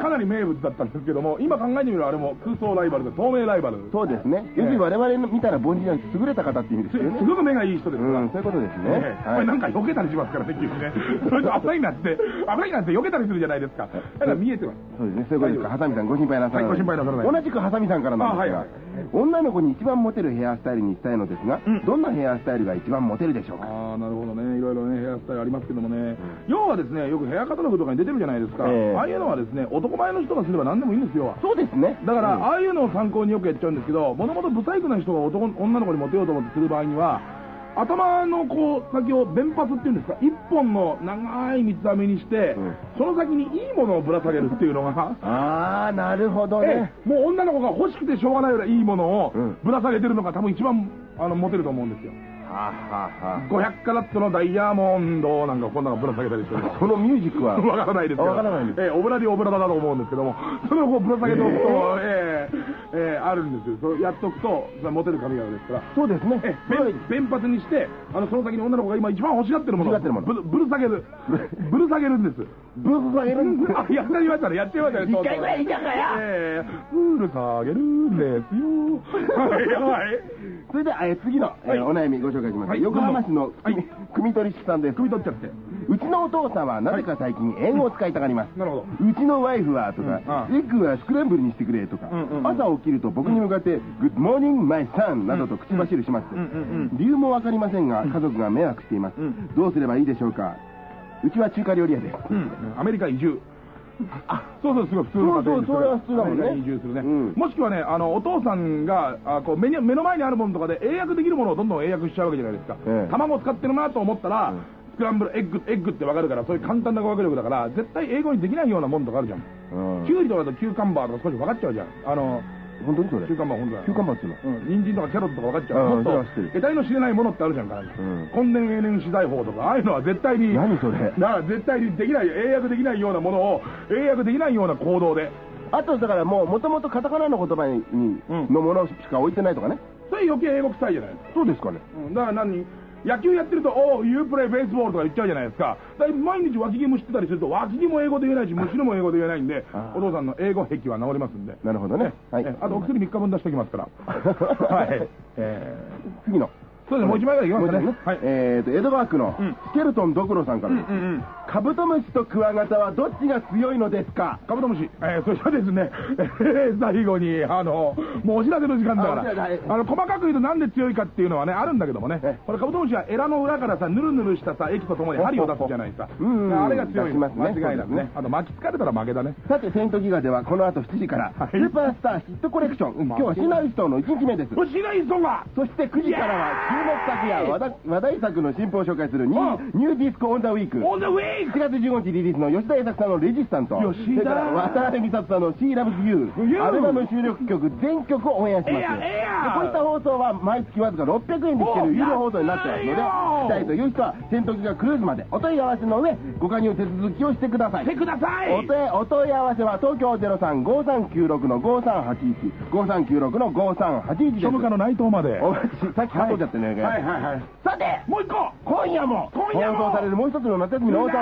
かなり名物だったんですけども今考えてみるとあれも空想ライバルで透明ライバルそうですね。要するに我々の見たら凡人じゃなくて優れた方っていう意味ですよね。すごく目がいい人ですから、うん、そういうことですね。ねこれなんか避けたりしますからね、急にね。それと危ないなって、危ないなって避けたりするじゃないですか。だから見えてます。そうですね、そういうことですか。ハサミさん、ご心配なさらはいご心配なさらない同じくハサミさんからなんですが、女の子に一番モテるヘアスタイルにしたいのですが、うんどんなヘアスタイルが一番モテるでしょうか？ああ、なるほどね。いろいろね、ヘアスタイルありますけどもね。要はですね、よくヘアカタログとかに出てるじゃないですか。ええああいうのはですね、男前の人がすれば何でもいいんですよ。そうですね。だから、うんああいうのを参考によくやっちゃうんですけど、もともとブサイクな人が男女の子にモテようと思ってする場合には、頭のこう先を弁髪っていうんですか、一本の長い三つ編みにして、うんその先にいいものをぶら下げるっていうのが、ああ、なるほどね。ええもう女の子が欲しくてしょうがないようないいものをうんぶら下げてるのが多分一番あのモテると思うんですよ。はあはあはあ500カラットのダイヤモンドなんかこんなのぶら下げたりしてる そのミュージックは？わからないですけど。わからないですええオブラディオブラダだと思うんですけども、それをこうぶら下げておくと、ええええあるんですよ。それやっとくと、モテる髪型ですから。そうですね。ええ弁弁髪にして、あの、その先に女の子が今一番欲しがってるものぶるぶる下げる。ぶる下げるんです。ブース下げるんです あ、やってみましたね。やってみましたね。一回ぐらい言ったかやええぶる下げるんですよ。はい、はい。それで、えー次の、えーはいお悩みご紹介します。はい横浜市の、はいくみ取り師さんです。首取っちゃって。うちのお父さんはなぜか最近英語を使いたがります。なるほど。うちのワイフはとか、うんエッグはスクランブルにしてくれとか、朝起きると僕に向かって、Good morning, my son などと口走るします。理由もわかりませんが、家族が迷惑しています。うんどうすればいいでしょうかうちは中華料理屋です。うん、アメリカ移住。あ、そうそう、すごい普通のそうそうそれは普通だもんね移住するね。うんもしくはね、あの、お父さんが、あこう目に目の前にあるものとかで英訳できるものをどんどん英訳しちゃうわけじゃないですか。ええ卵を使ってるなと思ったら、うんスクランブルエッグ、エッグってわかるから、そういう簡単な語学力だから、絶対英語にできないようなもんとかあるじゃん。うんキュウリとかだとキューカンバーとか少し分かっちゃうじゃん。あの、本当にそれキューカンバー本当だよ。キューカンバーっていうのうん、人参とかキャロットとか分かっちゃう。うんもっと。それは知ってる、得体の知れないものってあるじゃんか。ん。根年永年資材法とか、ああいうのは絶対に、何それ？だから絶対にできない、英訳できないようなものを、英訳できないような行動で、あとだからもうもともとカタカナの言葉にうん。のものしか置いてないとかね。それ余計英語臭いじゃない。そうですかね。うん、だから何？野球やってると、おう、You play baseball とか言っちゃうじゃないですか。だから毎日脇気も知ってたりすると、脇気も英語で言えないし、虫のも英語で言えないんでお父さんの英語癖は治りますんで。なるほどねはいえあとお薬3日分出しておきますから。はい。え次のー、そうですね、もう一枚ぐらいいきますかね。もう。一枚はい。えーと江戸川区のうん。スケルトンドクロさんからです。うんうん。カブトムシとクワガタはどっちが強いのですか？カブトムシ、えー、それじゃですね、え ー最後に、あの、もうお知らせの時間だから、ああの、細かく言うとなんで強いかっていうのはね、あるんだけどもね。え、これカブトムシはエラの裏からさ、ぬるぬるしたさ、液とともに針を出すじゃないさ。うんう。んうん。あれが強い。ますね。間違いなくね。あと巻きつかれたら負けだね。さてセントギガではこの後7時からはい。スーパースターヒットコレクション。今日はシナリストの1日目です。おしない人が。そして9時からは注目作や話題作の新譜を紹介する New Disc on the Week。On the Way 7月15日リリースの吉田栄作さんのレジスタント。吉田それから渡辺美里さんの She Loves You! アルバム収録曲全曲をオンエアしますこういった放送は毎月わずか600円で聴ける有料放送になってますのでおやったいという人は戦闘機がクルーズまでお問い合わせの上ご加入手続きをしてください。してください！お問い合わせは東京035396の5381 5396の5381です。庶務課の内藤まで。お待ちさっき加藤ちゃってね、はいはいはい。さてもう一個今夜も今夜も放送されるもう一つの夏休みの放送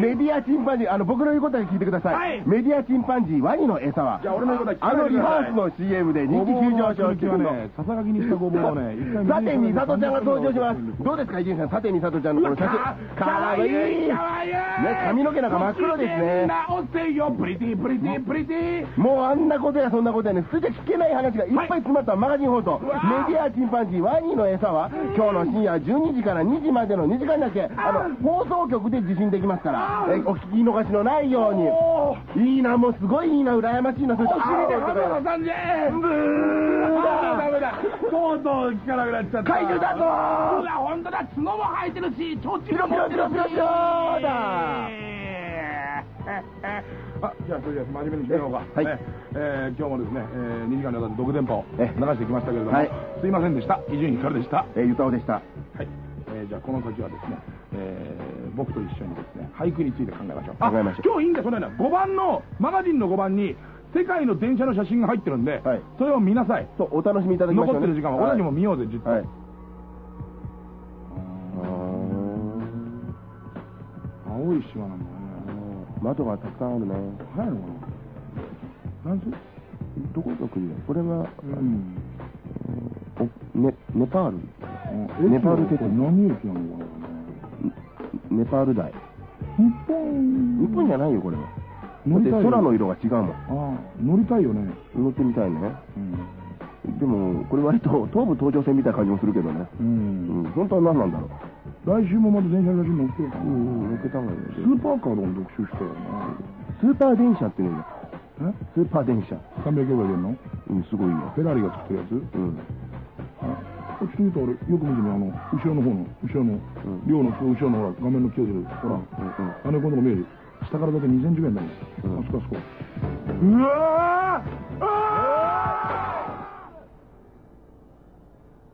メディアチンパンジー、あの、僕の言うことだけ聞いてください。はいメディアチンパンジー、ワニの餌は、じゃあ俺の言うことあのリハースの CM で人気急上昇中の。ね、ささがきにしたごぼうをね、さて、美里ちゃんが登場します。どうですか、伊集院さん。さて、美里ちゃんのこの写真。かわいい。かわいいね、髪の毛なんか真っ黒ですね。直せよ、プリティ、プリティ、プリティ。もうあんなことやそんなことやね、普通じゃ聞けない話がいっぱい詰まったマガジン放送。わメディアチンパンジー、ワニの餌は、今日の深夜12時から2時までの2時間だけ、あの、放送局で受信できますから、えお聞き逃しのないように。いいな、もうすごいいいな、羨ましいな、それ。と。お尻で浜田さんじゃブーダだメだ。とうとう聞かなくなっちゃった。怪獣だぞ。ーうわ、ほんとだ、角も生えてるし、ちょっちピロピロピロピロピロだあ、じゃあ、それじゃあ、真面目にしてみようか。はいねえー今日もですね、えー、2時間にわたって独電波を流えしてきましたけれども、はいすいませんでした。伊集院光でした。えー、ゆたおでした。はい。えーじゃあ、この先はですね、えー僕と一緒にですね、俳句について考えましょう。あ考えましょう今日いいんだよ、それなら。5番の、マガジンの5番に、世界の電車の写真が入ってるんで、はいそれを見なさい。そう、お楽しみいただきましょう、ね。残ってる時間は、俺たちも見ようぜ、実はい。は。はい。青い島なんだ。窓がたくさんあるね。早いのかな何時どこの国だ？これが、うん。おネネパール。え？ネパール鉄これ何駅なのかな？ネパール台。日本日本じゃないよ、これは。だって空の色が違うもん。ああ、乗りたいよね。乗ってみたいね。うん。でも、これ割と東武東上線みたいな感じもするけどね。う。うんん、本当は何なんだろ来週もまた電車の写真載っけようかう。な。うん、乗っけた方がいいよスーパーカーとかも特集したよスーパー電車っていうのがな。え？スーパー電車。?300 円ぐらい出んの？うん、すごいよ。フェラーリが作ってるやつ？うん。あこっち見ると俺、よく見てみあの、後ろの方の、後ろの、寮の後ろのほら、画面の清汁、ほら、うんうんあの子の見える。下からだけ2センチぐらいになる。うんあそこあそこ。うわ